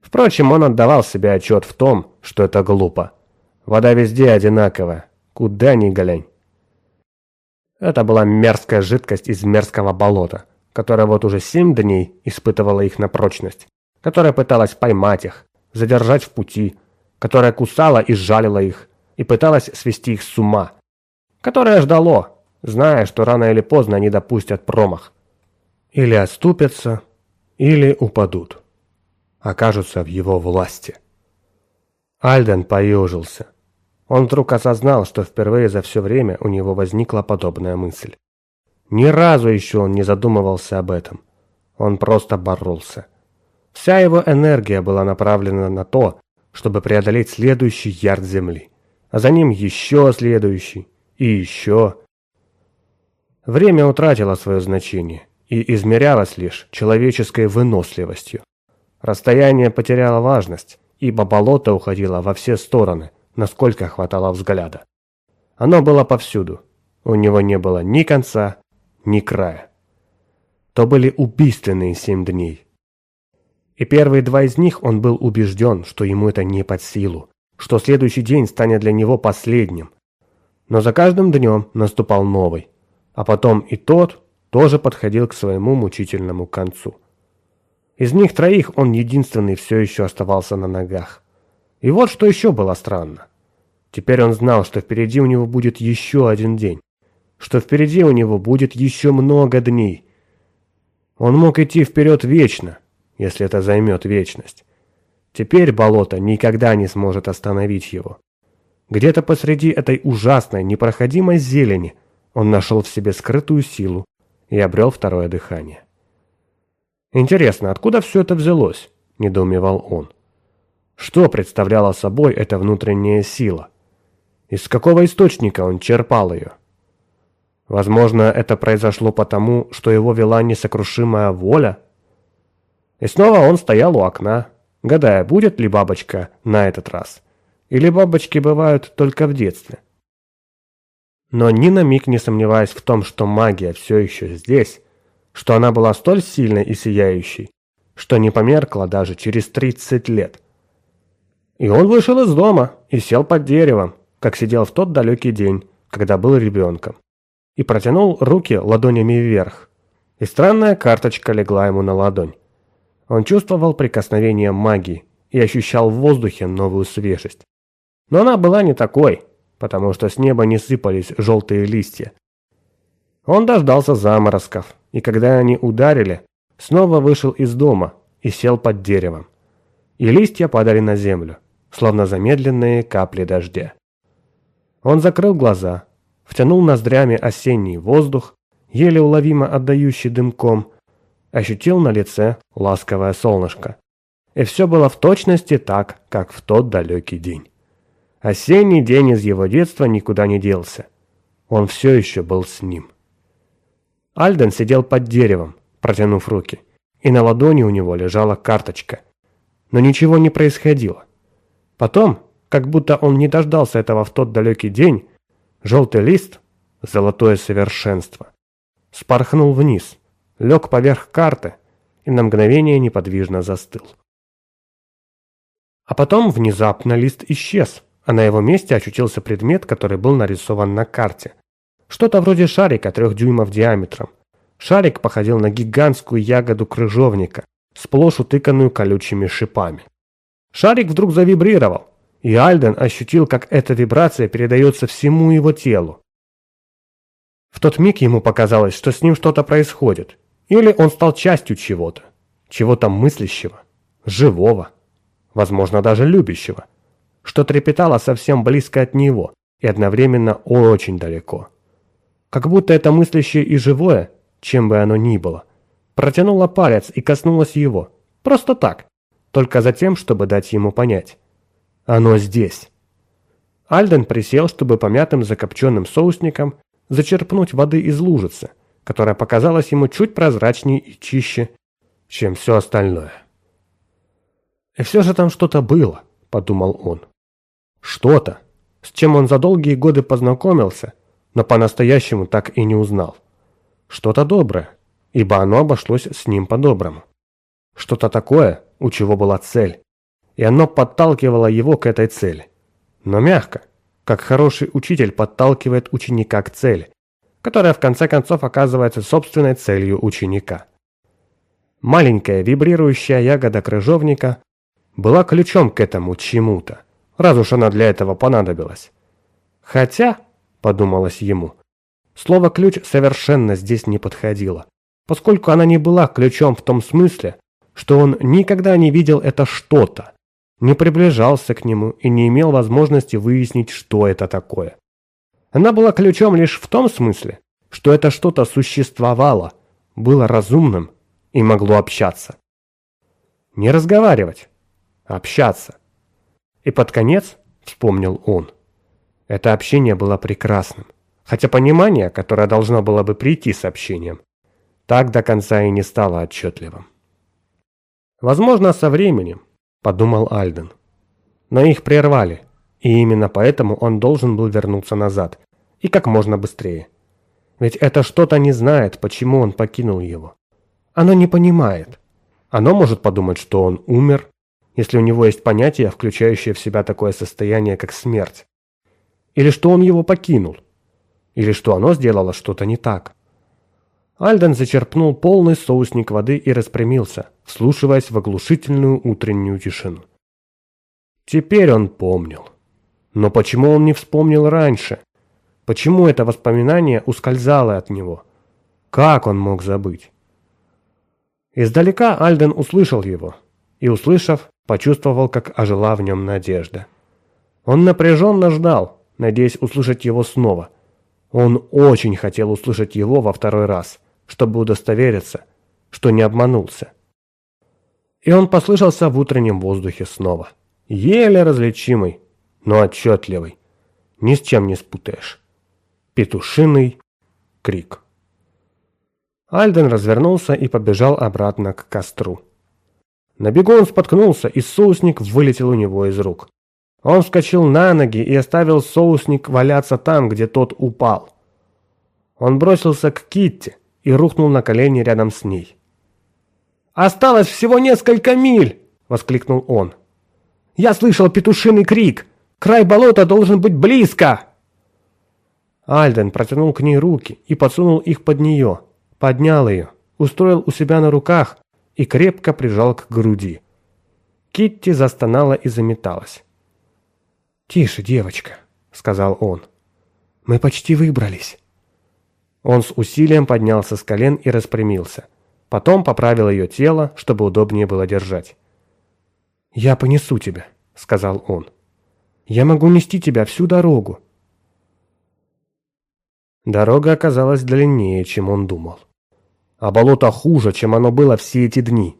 Впрочем, он отдавал себе отчет в том, что это глупо. Вода везде одинаковая, куда ни глянь. Это была мерзкая жидкость из мерзкого болота, которая вот уже семь дней испытывала их на прочность, которая пыталась поймать их, задержать в пути, которая кусала и сжалила их, и пыталась свести их с ума, которое ждало, зная, что рано или поздно они допустят промах. Или отступятся, или упадут. Окажутся в его власти. Альден поежился. Он вдруг осознал, что впервые за все время у него возникла подобная мысль. Ни разу еще он не задумывался об этом. Он просто боролся. Вся его энергия была направлена на то, чтобы преодолеть следующий ярд земли, а за ним еще следующий и еще. Время утратило свое значение и измерялось лишь человеческой выносливостью. Расстояние потеряло важность, ибо болото уходило во все стороны, насколько хватало взгляда. Оно было повсюду. У него не было ни конца, ни края. То были убийственные семь дней. И первые два из них он был убежден, что ему это не под силу, что следующий день станет для него последним, но за каждым днем наступал новый, а потом и тот тоже подходил к своему мучительному концу. Из них троих он единственный все еще оставался на ногах. И вот что еще было странно. Теперь он знал, что впереди у него будет еще один день, что впереди у него будет еще много дней. Он мог идти вперед вечно, если это займет вечность. Теперь болото никогда не сможет остановить его. Где-то посреди этой ужасной, непроходимой зелени он нашел в себе скрытую силу и обрел второе дыхание. «Интересно, откуда все это взялось?» – недоумевал он. Что представляла собой эта внутренняя сила? Из какого источника он черпал ее? Возможно, это произошло потому, что его вела несокрушимая воля? И снова он стоял у окна, гадая, будет ли бабочка на этот раз. Или бабочки бывают только в детстве? Но ни на миг не сомневаясь в том, что магия все еще здесь, что она была столь сильной и сияющей, что не померкла даже через 30 лет. И он вышел из дома и сел под деревом, как сидел в тот далекий день, когда был ребенком, и протянул руки ладонями вверх. И странная карточка легла ему на ладонь. Он чувствовал прикосновение магии и ощущал в воздухе новую свежесть. Но она была не такой, потому что с неба не сыпались желтые листья. Он дождался заморозков, и когда они ударили, снова вышел из дома и сел под деревом. И листья падали на землю, словно замедленные капли дождя. Он закрыл глаза, втянул ноздрями осенний воздух, еле уловимо отдающий дымком, ощутил на лице ласковое солнышко. И все было в точности так, как в тот далекий день. Осенний день из его детства никуда не делся. Он все еще был с ним. Альден сидел под деревом, протянув руки, и на ладони у него лежала карточка. Но ничего не происходило. Потом, как будто он не дождался этого в тот далекий день, желтый лист, золотое совершенство, спорхнул вниз, лег поверх карты и на мгновение неподвижно застыл. А потом внезапно лист исчез, а на его месте очутился предмет, который был нарисован на карте. Что-то вроде шарика трех дюймов диаметром. Шарик походил на гигантскую ягоду крыжовника, сплошь утыканную колючими шипами. Шарик вдруг завибрировал, и Альден ощутил, как эта вибрация передается всему его телу. В тот миг ему показалось, что с ним что-то происходит, или он стал частью чего-то, чего-то мыслящего, живого, возможно, даже любящего, что трепетало совсем близко от него и одновременно очень далеко. Как будто это мыслящее и живое, чем бы оно ни было, протянуло палец и коснулось его, просто так, только за тем, чтобы дать ему понять. Оно здесь. Альден присел, чтобы помятым закопченным соусником зачерпнуть воды из лужицы, которая показалась ему чуть прозрачнее и чище, чем все остальное. «И все же там что-то было», — подумал он. «Что-то, с чем он за долгие годы познакомился, но по-настоящему так и не узнал. Что-то доброе, ибо оно обошлось с ним по-доброму. Что-то такое, у чего была цель, и оно подталкивало его к этой цели. Но мягко, как хороший учитель подталкивает ученика к цели, которая в конце концов оказывается собственной целью ученика. Маленькая вибрирующая ягода крыжовника была ключом к этому чему-то, раз уж она для этого понадобилась. Хотя, подумалось ему, слово «ключ» совершенно здесь не подходило, поскольку она не была ключом в том смысле, что он никогда не видел это что-то, не приближался к нему и не имел возможности выяснить, что это такое. Она была ключом лишь в том смысле, что это что-то существовало, было разумным и могло общаться. Не разговаривать, а общаться. И под конец вспомнил он. Это общение было прекрасным, хотя понимание, которое должно было бы прийти с общением, так до конца и не стало отчетливым. Возможно, со временем, подумал Альден. Но их прервали, и именно поэтому он должен был вернуться назад, и как можно быстрее. Ведь это что-то не знает, почему он покинул его. Оно не понимает. Оно может подумать, что он умер, если у него есть понятие, включающее в себя такое состояние, как смерть. Или что он его покинул. Или что оно сделало что-то не так. Альден зачерпнул полный соусник воды и распрямился, вслушиваясь в оглушительную утреннюю тишину. Теперь он помнил. Но почему он не вспомнил раньше? Почему это воспоминание ускользало от него? Как он мог забыть? Издалека Альден услышал его, и, услышав, почувствовал, как ожила в нем надежда. Он напряженно ждал, надеясь услышать его снова. Он очень хотел услышать его во второй раз, чтобы удостовериться, что не обманулся. И он послышался в утреннем воздухе снова. Еле различимый, но отчетливый. Ни с чем не спутаешь. Петушиный крик. Альден развернулся и побежал обратно к костру. На бегу он споткнулся, и соусник вылетел у него из рук. Он вскочил на ноги и оставил соусник валяться там, где тот упал. Он бросился к Китти и рухнул на колени рядом с ней. «Осталось всего несколько миль!» – воскликнул он. «Я слышал петушиный крик! Край болота должен быть близко!» Альден протянул к ней руки и подсунул их под нее, поднял ее, устроил у себя на руках и крепко прижал к груди. Китти застонала и заметалась. «Тише, девочка», — сказал он. «Мы почти выбрались». Он с усилием поднялся с колен и распрямился. Потом поправил ее тело, чтобы удобнее было держать. «Я понесу тебя», — сказал он. «Я могу нести тебя всю дорогу». Дорога оказалась длиннее, чем он думал а болото хуже, чем оно было все эти дни.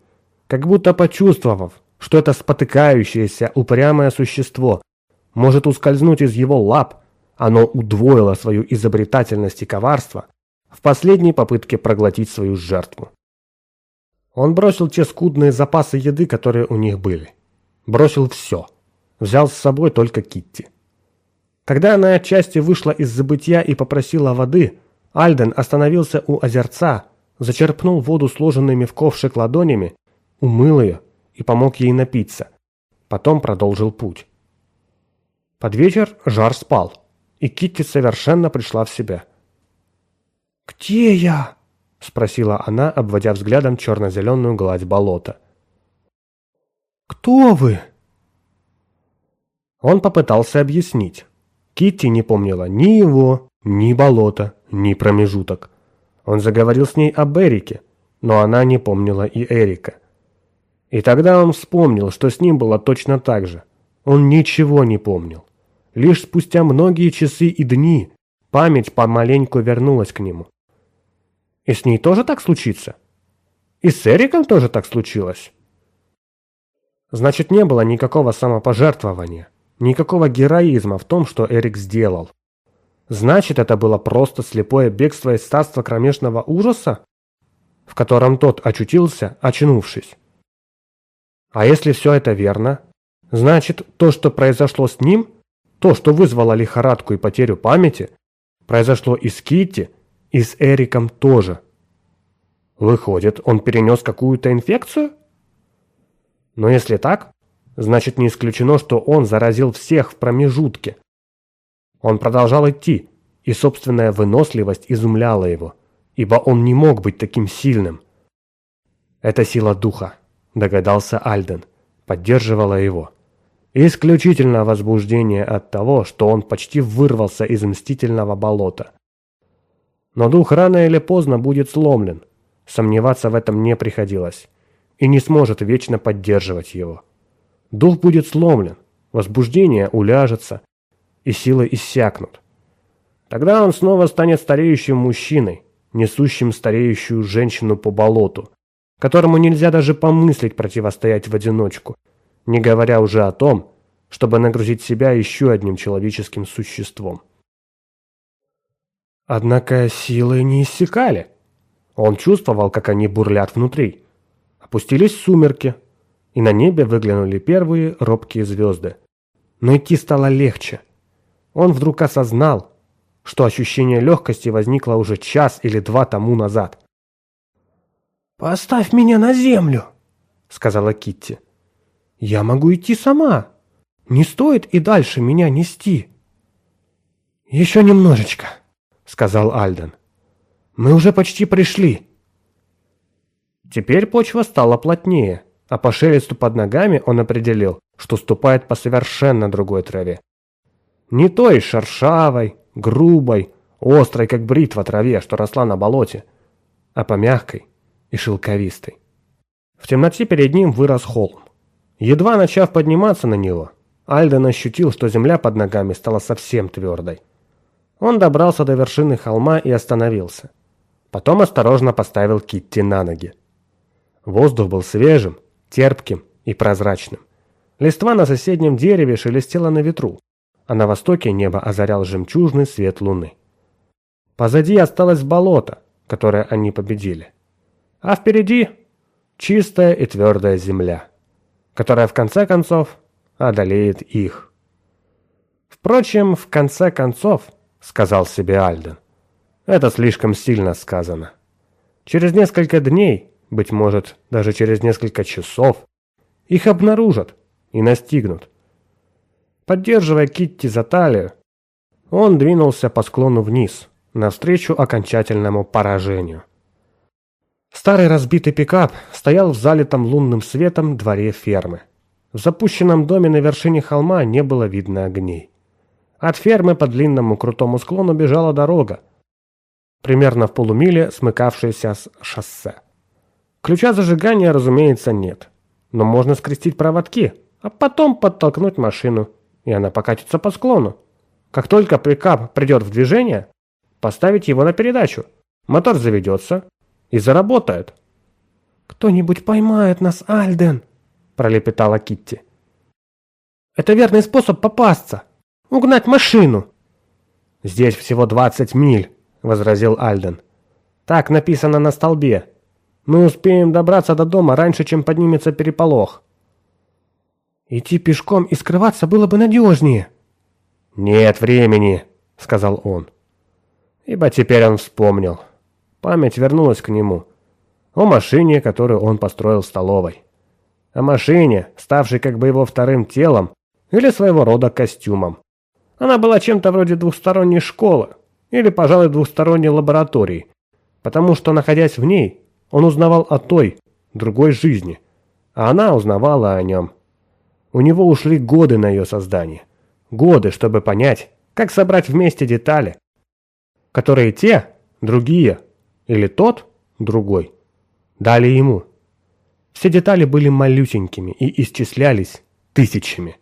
Как будто почувствовав, что это спотыкающееся, упрямое существо может ускользнуть из его лап, оно удвоило свою изобретательность и коварство в последней попытке проглотить свою жертву. Он бросил те скудные запасы еды, которые у них были. Бросил все. Взял с собой только Китти. Когда она отчасти вышла из забытья и попросила воды, Альден остановился у озерца, зачерпнул воду сложенными в ковшик ладонями, умыл ее и помог ей напиться. Потом продолжил путь. Под вечер жар спал, и Китти совершенно пришла в себя. «Где я?» – спросила она, обводя взглядом черно-зеленую гладь болота. «Кто вы?» Он попытался объяснить. Китти не помнила ни его, ни болота, ни промежуток. Он заговорил с ней об Эрике, но она не помнила и Эрика. И тогда он вспомнил, что с ним было точно так же. Он ничего не помнил. Лишь спустя многие часы и дни память помаленьку вернулась к нему. И с ней тоже так случится? И с Эриком тоже так случилось? Значит, не было никакого самопожертвования, никакого героизма в том, что Эрик сделал. Значит, это было просто слепое бегство из царства кромешного ужаса, в котором тот очутился, очнувшись. А если все это верно, значит, то, что произошло с ним, то, что вызвало лихорадку и потерю памяти, произошло и с Китти, и с Эриком тоже. Выходит, он перенес какую-то инфекцию? Но если так, значит не исключено, что он заразил всех в промежутке. Он продолжал идти, и собственная выносливость изумляла его, ибо он не мог быть таким сильным. Это сила духа, догадался Альден, поддерживала его. Исключительно возбуждение от того, что он почти вырвался из мстительного болота. Но дух рано или поздно будет сломлен. Сомневаться в этом не приходилось. И не сможет вечно поддерживать его. Дух будет сломлен, возбуждение уляжется, и силы иссякнут. Тогда он снова станет стареющим мужчиной, несущим стареющую женщину по болоту, которому нельзя даже помыслить противостоять в одиночку, не говоря уже о том, чтобы нагрузить себя еще одним человеческим существом. Однако силы не иссякали. Он чувствовал, как они бурлят внутри. Опустились сумерки, и на небе выглянули первые робкие звезды. Но идти стало легче. Он вдруг осознал, что ощущение легкости возникло уже час или два тому назад. «Поставь меня на землю», — сказала Китти. «Я могу идти сама. Не стоит и дальше меня нести». «Еще немножечко», — сказал Альден. «Мы уже почти пришли». Теперь почва стала плотнее, а по шелесту под ногами он определил, что ступает по совершенно другой траве. Не той шершавой, грубой, острой, как бритва траве, что росла на болоте, а по мягкой и шелковистой. В темноте перед ним вырос холм. Едва начав подниматься на него, Альден ощутил, что земля под ногами стала совсем твердой. Он добрался до вершины холма и остановился. Потом осторожно поставил Китти на ноги. Воздух был свежим, терпким и прозрачным. Листва на соседнем дереве шелестела на ветру, а на востоке небо озарял жемчужный свет луны. Позади осталось болото, которое они победили. А впереди чистая и твердая земля, которая в конце концов одолеет их. Впрочем, в конце концов, сказал себе Альден, это слишком сильно сказано. Через несколько дней, быть может, даже через несколько часов, их обнаружат и настигнут. Поддерживая Китти за талию, он двинулся по склону вниз, навстречу окончательному поражению. Старый разбитый пикап стоял в залитом лунным светом дворе фермы. В запущенном доме на вершине холма не было видно огней. От фермы по длинному крутому склону бежала дорога, примерно в полумиле смыкавшаяся с шоссе. Ключа зажигания, разумеется, нет, но можно скрестить проводки, а потом подтолкнуть машину и она покатится по склону. Как только прикап придет в движение, поставить его на передачу. Мотор заведется и заработает. «Кто-нибудь поймает нас, Альден!» – пролепетала Китти. «Это верный способ попасться. Угнать машину!» «Здесь всего 20 миль», – возразил Альден. «Так написано на столбе. Мы успеем добраться до дома раньше, чем поднимется переполох». Идти пешком и скрываться было бы надежнее. «Нет времени», — сказал он. Ибо теперь он вспомнил. Память вернулась к нему. О машине, которую он построил в столовой. О машине, ставшей как бы его вторым телом или своего рода костюмом. Она была чем-то вроде двухсторонней школы или, пожалуй, двухсторонней лаборатории, потому что, находясь в ней, он узнавал о той, другой жизни, а она узнавала о нем. У него ушли годы на ее создание. годы, чтобы понять, как собрать вместе детали, которые те, другие, или тот, другой, дали ему. Все детали были малюсенькими и исчислялись тысячами.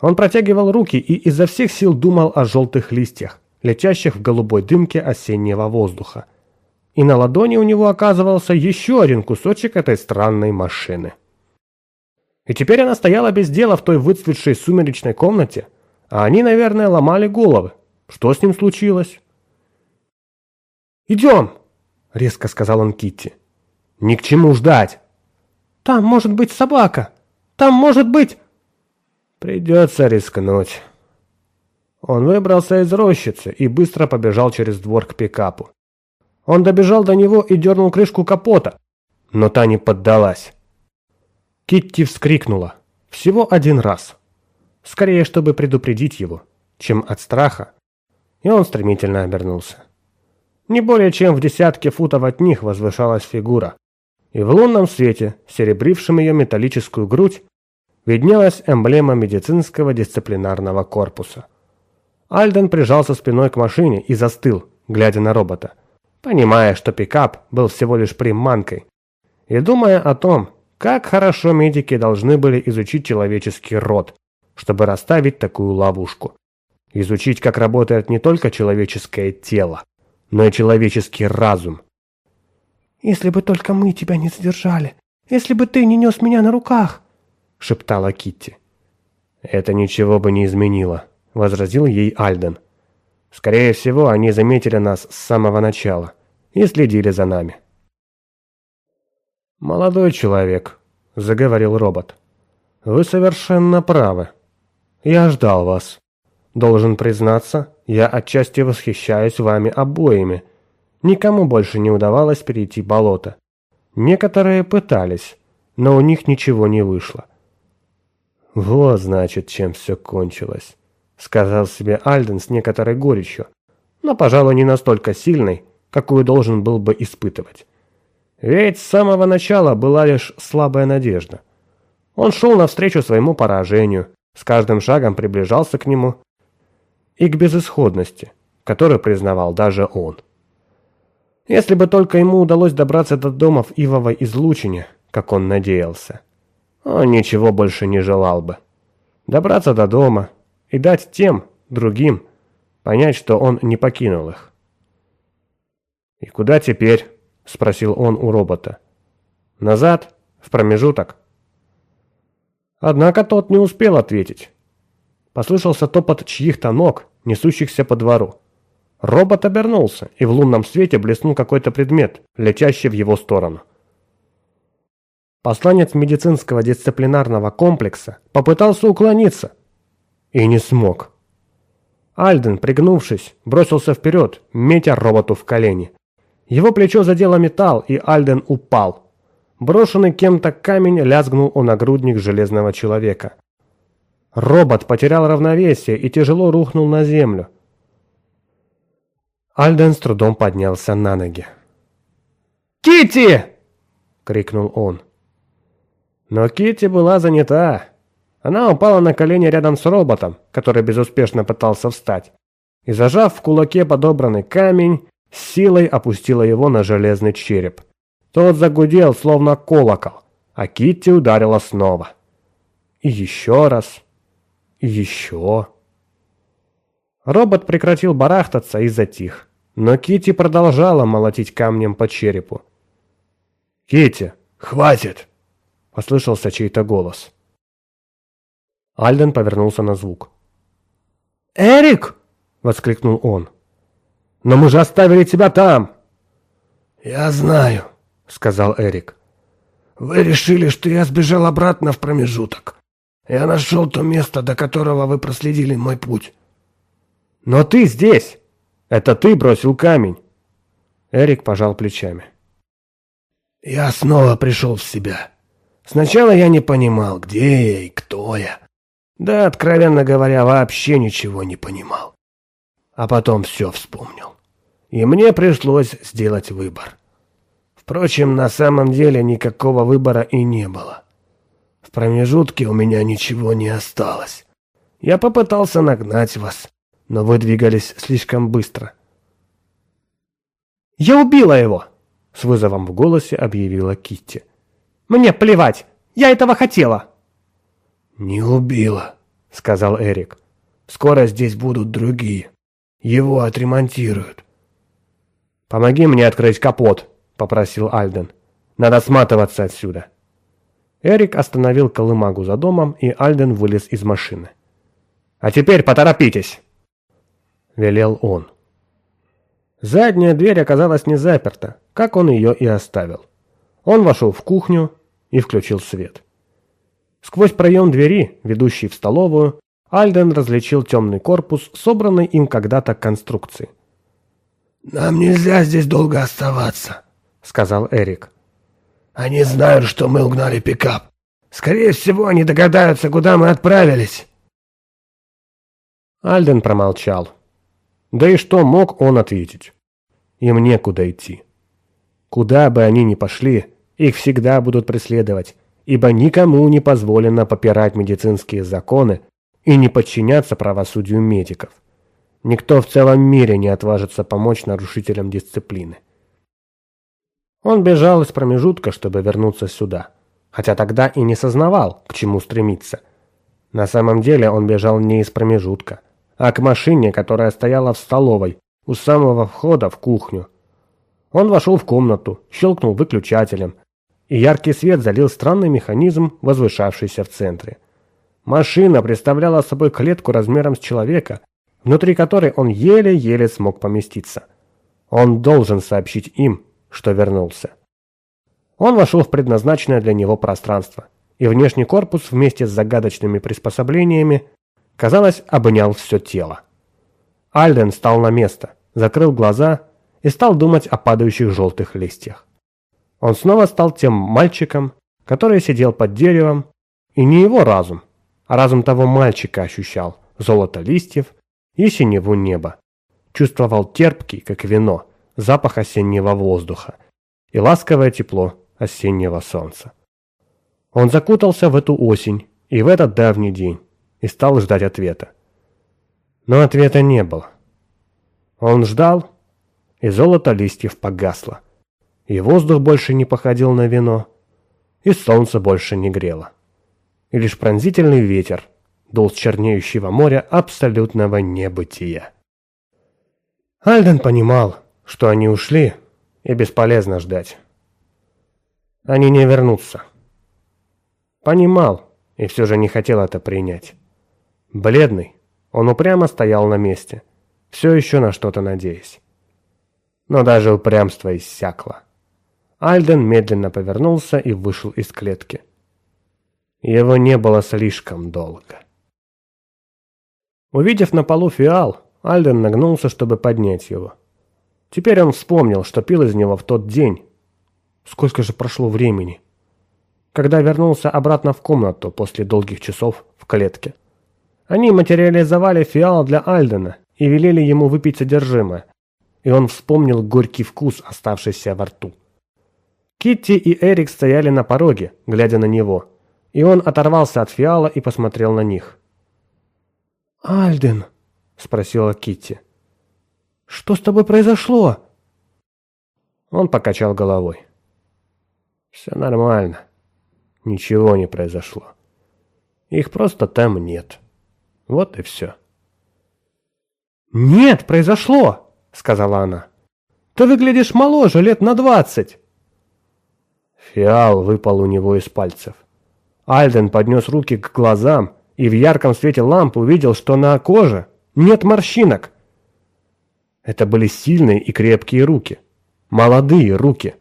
Он протягивал руки и изо всех сил думал о желтых листьях, летящих в голубой дымке осеннего воздуха. И на ладони у него оказывался еще один кусочек этой странной машины. И теперь она стояла без дела в той выцветшей сумеречной комнате, а они, наверное, ломали головы. Что с ним случилось? «Идем!» — резко сказал он Китти. «Ни к чему ждать!» «Там может быть собака! Там может быть...» Придется рискнуть. Он выбрался из рощицы и быстро побежал через двор к пикапу. Он добежал до него и дернул крышку капота, но та не поддалась. Китти вскрикнула. Всего один раз. Скорее, чтобы предупредить его, чем от страха. И он стремительно обернулся. Не более чем в десятке футов от них возвышалась фигура. И в лунном свете, серебрившем ее металлическую грудь, виднелась эмблема медицинского дисциплинарного корпуса. Альден прижался спиной к машине и застыл, глядя на робота, понимая, что пикап был всего лишь приманкой, и думая о том, как хорошо медики должны были изучить человеческий род, чтобы расставить такую ловушку. Изучить, как работает не только человеческое тело, но и человеческий разум. «Если бы только мы тебя не задержали, если бы ты не нес меня на руках!» шептала Китти. «Это ничего бы не изменило», — возразил ей Альден. «Скорее всего, они заметили нас с самого начала и следили за нами». «Молодой человек», — заговорил робот. «Вы совершенно правы. Я ждал вас. Должен признаться, я отчасти восхищаюсь вами обоими. Никому больше не удавалось перейти болото. Некоторые пытались, но у них ничего не вышло. «Вот, значит, чем все кончилось», — сказал себе Альден с некоторой горечью, но, пожалуй, не настолько сильной, какую должен был бы испытывать. Ведь с самого начала была лишь слабая надежда. Он шел навстречу своему поражению, с каждым шагом приближался к нему и к безысходности, которую признавал даже он. Если бы только ему удалось добраться до дома в Ивовой излучине, как он надеялся он ничего больше не желал бы. Добраться до дома и дать тем, другим, понять, что он не покинул их. «И куда теперь?» – спросил он у робота. «Назад? В промежуток?» Однако тот не успел ответить. Послышался топот чьих-то ног, несущихся по двору. Робот обернулся, и в лунном свете блеснул какой-то предмет, летящий в его сторону. Посланец медицинского дисциплинарного комплекса попытался уклониться и не смог. Альден, пригнувшись, бросился вперед, метя роботу в колени. Его плечо задело металл, и Альден упал. Брошенный кем-то камень лязгнул о нагрудник железного человека. Робот потерял равновесие и тяжело рухнул на землю. Альден с трудом поднялся на ноги. «Китти!» — крикнул он. Но Китти была занята. Она упала на колени рядом с роботом, который безуспешно пытался встать, и, зажав в кулаке подобранный камень, силой опустила его на железный череп. Тот загудел, словно колокол, а Китти ударила снова. И еще раз. И еще. Робот прекратил барахтаться и затих, но Китти продолжала молотить камнем по черепу. «Китти, хватит!» Послышался чей-то голос. Альден повернулся на звук. «Эрик!» — воскликнул он. «Но мы же оставили тебя там!» «Я знаю», — сказал Эрик. «Вы решили, что я сбежал обратно в промежуток. Я нашел то место, до которого вы проследили мой путь». «Но ты здесь! Это ты бросил камень!» Эрик пожал плечами. «Я снова пришел в себя. Сначала я не понимал, где я и кто я. Да, откровенно говоря, вообще ничего не понимал. А потом все вспомнил. И мне пришлось сделать выбор. Впрочем, на самом деле никакого выбора и не было. В промежутке у меня ничего не осталось. Я попытался нагнать вас, но вы двигались слишком быстро. «Я убила его!» — с вызовом в голосе объявила Китти. «Мне плевать! Я этого хотела!» «Не убила», — сказал Эрик. «Скоро здесь будут другие. Его отремонтируют». «Помоги мне открыть капот», — попросил Альден. «Надо сматываться отсюда». Эрик остановил колымагу за домом, и Альден вылез из машины. «А теперь поторопитесь!» — велел он. Задняя дверь оказалась не заперта, как он ее и оставил. Он вошел в кухню и включил свет. Сквозь проем двери, ведущий в столовую, Альден различил темный корпус, собранный им когда-то конструкции. «Нам нельзя здесь долго оставаться», — сказал Эрик. «Они знают, что мы угнали пикап. Скорее всего, они догадаются, куда мы отправились». Альден промолчал. Да и что мог он ответить? Им некуда идти. Куда бы они ни пошли, их всегда будут преследовать, ибо никому не позволено попирать медицинские законы и не подчиняться правосудию медиков. Никто в целом мире не отважится помочь нарушителям дисциплины. Он бежал из промежутка, чтобы вернуться сюда, хотя тогда и не сознавал, к чему стремиться. На самом деле он бежал не из промежутка – а к машине, которая стояла в столовой, у самого входа в кухню. Он вошел в комнату, щелкнул выключателем, и яркий свет залил странный механизм, возвышавшийся в центре. Машина представляла собой клетку размером с человека, внутри которой он еле-еле смог поместиться. Он должен сообщить им, что вернулся. Он вошел в предназначенное для него пространство, и внешний корпус вместе с загадочными приспособлениями казалось, обнял все тело. Альден встал на место, закрыл глаза и стал думать о падающих желтых листьях. Он снова стал тем мальчиком, который сидел под деревом, и не его разум, а разум того мальчика ощущал золото листьев и синеву неба. Чувствовал терпкий, как вино, запах осеннего воздуха и ласковое тепло осеннего солнца. Он закутался в эту осень и в этот давний день, и стал ждать ответа. Но ответа не было. Он ждал, и золото листьев погасло, и воздух больше не походил на вино, и солнце больше не грело. И лишь пронзительный ветер дул с чернеющего моря абсолютного небытия. Альден понимал, что они ушли, и бесполезно ждать. Они не вернутся. Понимал, и все же не хотел это принять. Бледный, он упрямо стоял на месте, все еще на что-то надеясь. Но даже упрямство иссякло. Альден медленно повернулся и вышел из клетки. Его не было слишком долго. Увидев на полу фиал, Альден нагнулся, чтобы поднять его. Теперь он вспомнил, что пил из него в тот день. Сколько же прошло времени? Когда вернулся обратно в комнату после долгих часов в клетке. Они материализовали фиал для Альдена и велели ему выпить содержимое, и он вспомнил горький вкус, оставшийся во рту. Китти и Эрик стояли на пороге, глядя на него, и он оторвался от фиала и посмотрел на них. «Альден», — спросила Китти, — «что с тобой произошло?» Он покачал головой. «Все нормально. Ничего не произошло. Их просто там нет». Вот и все. «Нет, произошло!» — сказала она. «Ты выглядишь моложе, лет на двадцать!» Фиал выпал у него из пальцев. Альден поднес руки к глазам и в ярком свете лампы увидел, что на коже нет морщинок. Это были сильные и крепкие руки. Молодые руки.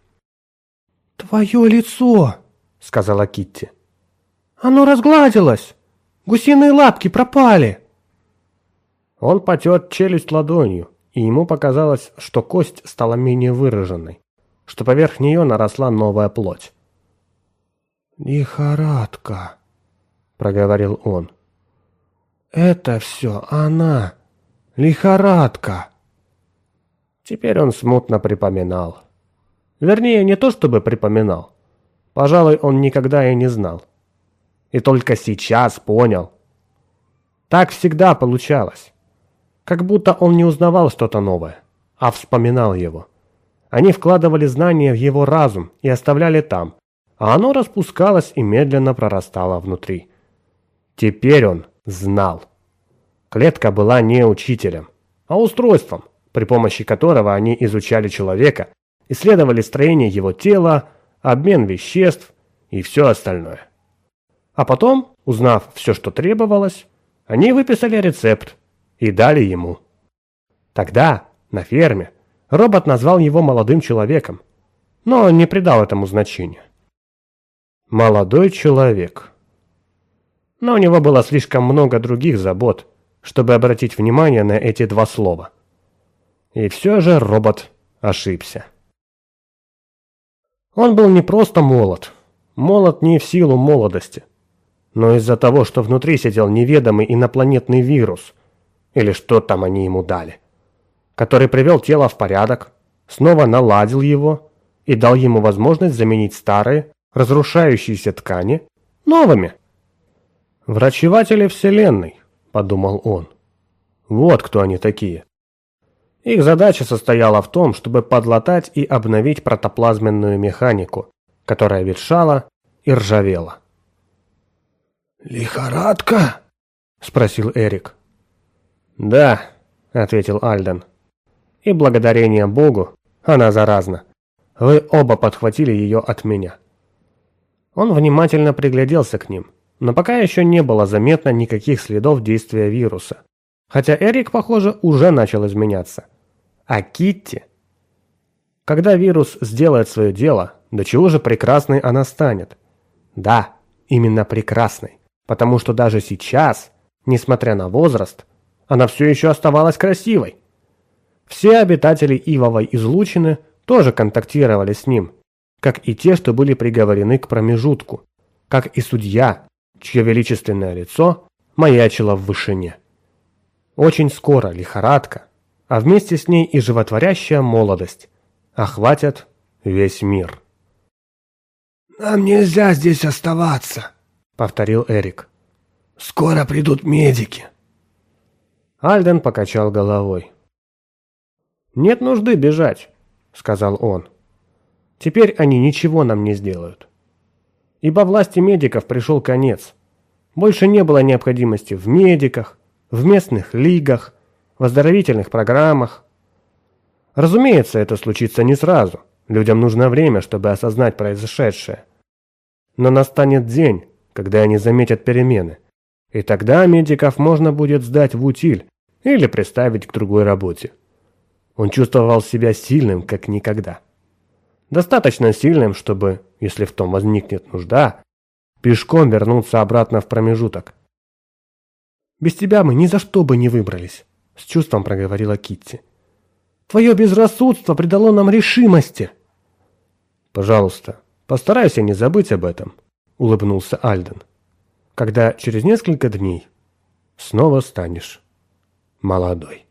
«Твое лицо!» — сказала Китти. «Оно разгладилось!» Гусиные лапки пропали!» Он потер челюсть ладонью, и ему показалось, что кость стала менее выраженной, что поверх нее наросла новая плоть. «Лихорадка», — проговорил он. «Это все она, лихорадка». Теперь он смутно припоминал. Вернее, не то чтобы припоминал. Пожалуй, он никогда и не знал и только сейчас понял. Так всегда получалось. Как будто он не узнавал что-то новое, а вспоминал его. Они вкладывали знания в его разум и оставляли там, а оно распускалось и медленно прорастало внутри. Теперь он знал. Клетка была не учителем, а устройством, при помощи которого они изучали человека, исследовали строение его тела, обмен веществ и все остальное. А потом, узнав все, что требовалось, они выписали рецепт и дали ему. Тогда, на ферме, робот назвал его молодым человеком, но не придал этому значения. Молодой человек. Но у него было слишком много других забот, чтобы обратить внимание на эти два слова. И все же робот ошибся. Он был не просто молод. Молод не в силу молодости, но из-за того, что внутри сидел неведомый инопланетный вирус, или что там они ему дали, который привел тело в порядок, снова наладил его и дал ему возможность заменить старые, разрушающиеся ткани новыми. «Врачеватели Вселенной», — подумал он. «Вот кто они такие». Их задача состояла в том, чтобы подлатать и обновить протоплазменную механику, которая ветшала и ржавела. «Лихорадка?» – спросил Эрик. «Да», – ответил Альден. «И благодарение Богу, она заразна. Вы оба подхватили ее от меня». Он внимательно пригляделся к ним, но пока еще не было заметно никаких следов действия вируса. Хотя Эрик, похоже, уже начал изменяться. А Китти? Когда вирус сделает свое дело, до чего же прекрасной она станет? Да, именно прекрасной, потому что даже сейчас, несмотря на возраст, она все еще оставалась красивой. Все обитатели Ивовой излучины тоже контактировали с ним, как и те, что были приговорены к промежутку, как и судья, чье величественное лицо маячило в вышине. Очень скоро лихорадка, а вместе с ней и животворящая молодость охватят весь мир. «Нам нельзя здесь оставаться», — повторил Эрик. «Скоро придут медики». Альден покачал головой. «Нет нужды бежать», — сказал он. Теперь они ничего нам не сделают. Ибо власти медиков пришел конец. Больше не было необходимости в медиках, в местных лигах, в оздоровительных программах. Разумеется, это случится не сразу. Людям нужно время, чтобы осознать произошедшее. Но настанет день, когда они заметят перемены. И тогда медиков можно будет сдать в утиль или приставить к другой работе. Он чувствовал себя сильным, как никогда. Достаточно сильным, чтобы, если в том возникнет нужда, пешком вернуться обратно в промежуток. «Без тебя мы ни за что бы не выбрались», — с чувством проговорила Китти. «Твое безрассудство придало нам решимости». «Пожалуйста, постарайся не забыть об этом», — улыбнулся Альден. «Когда через несколько дней снова станешь молодой».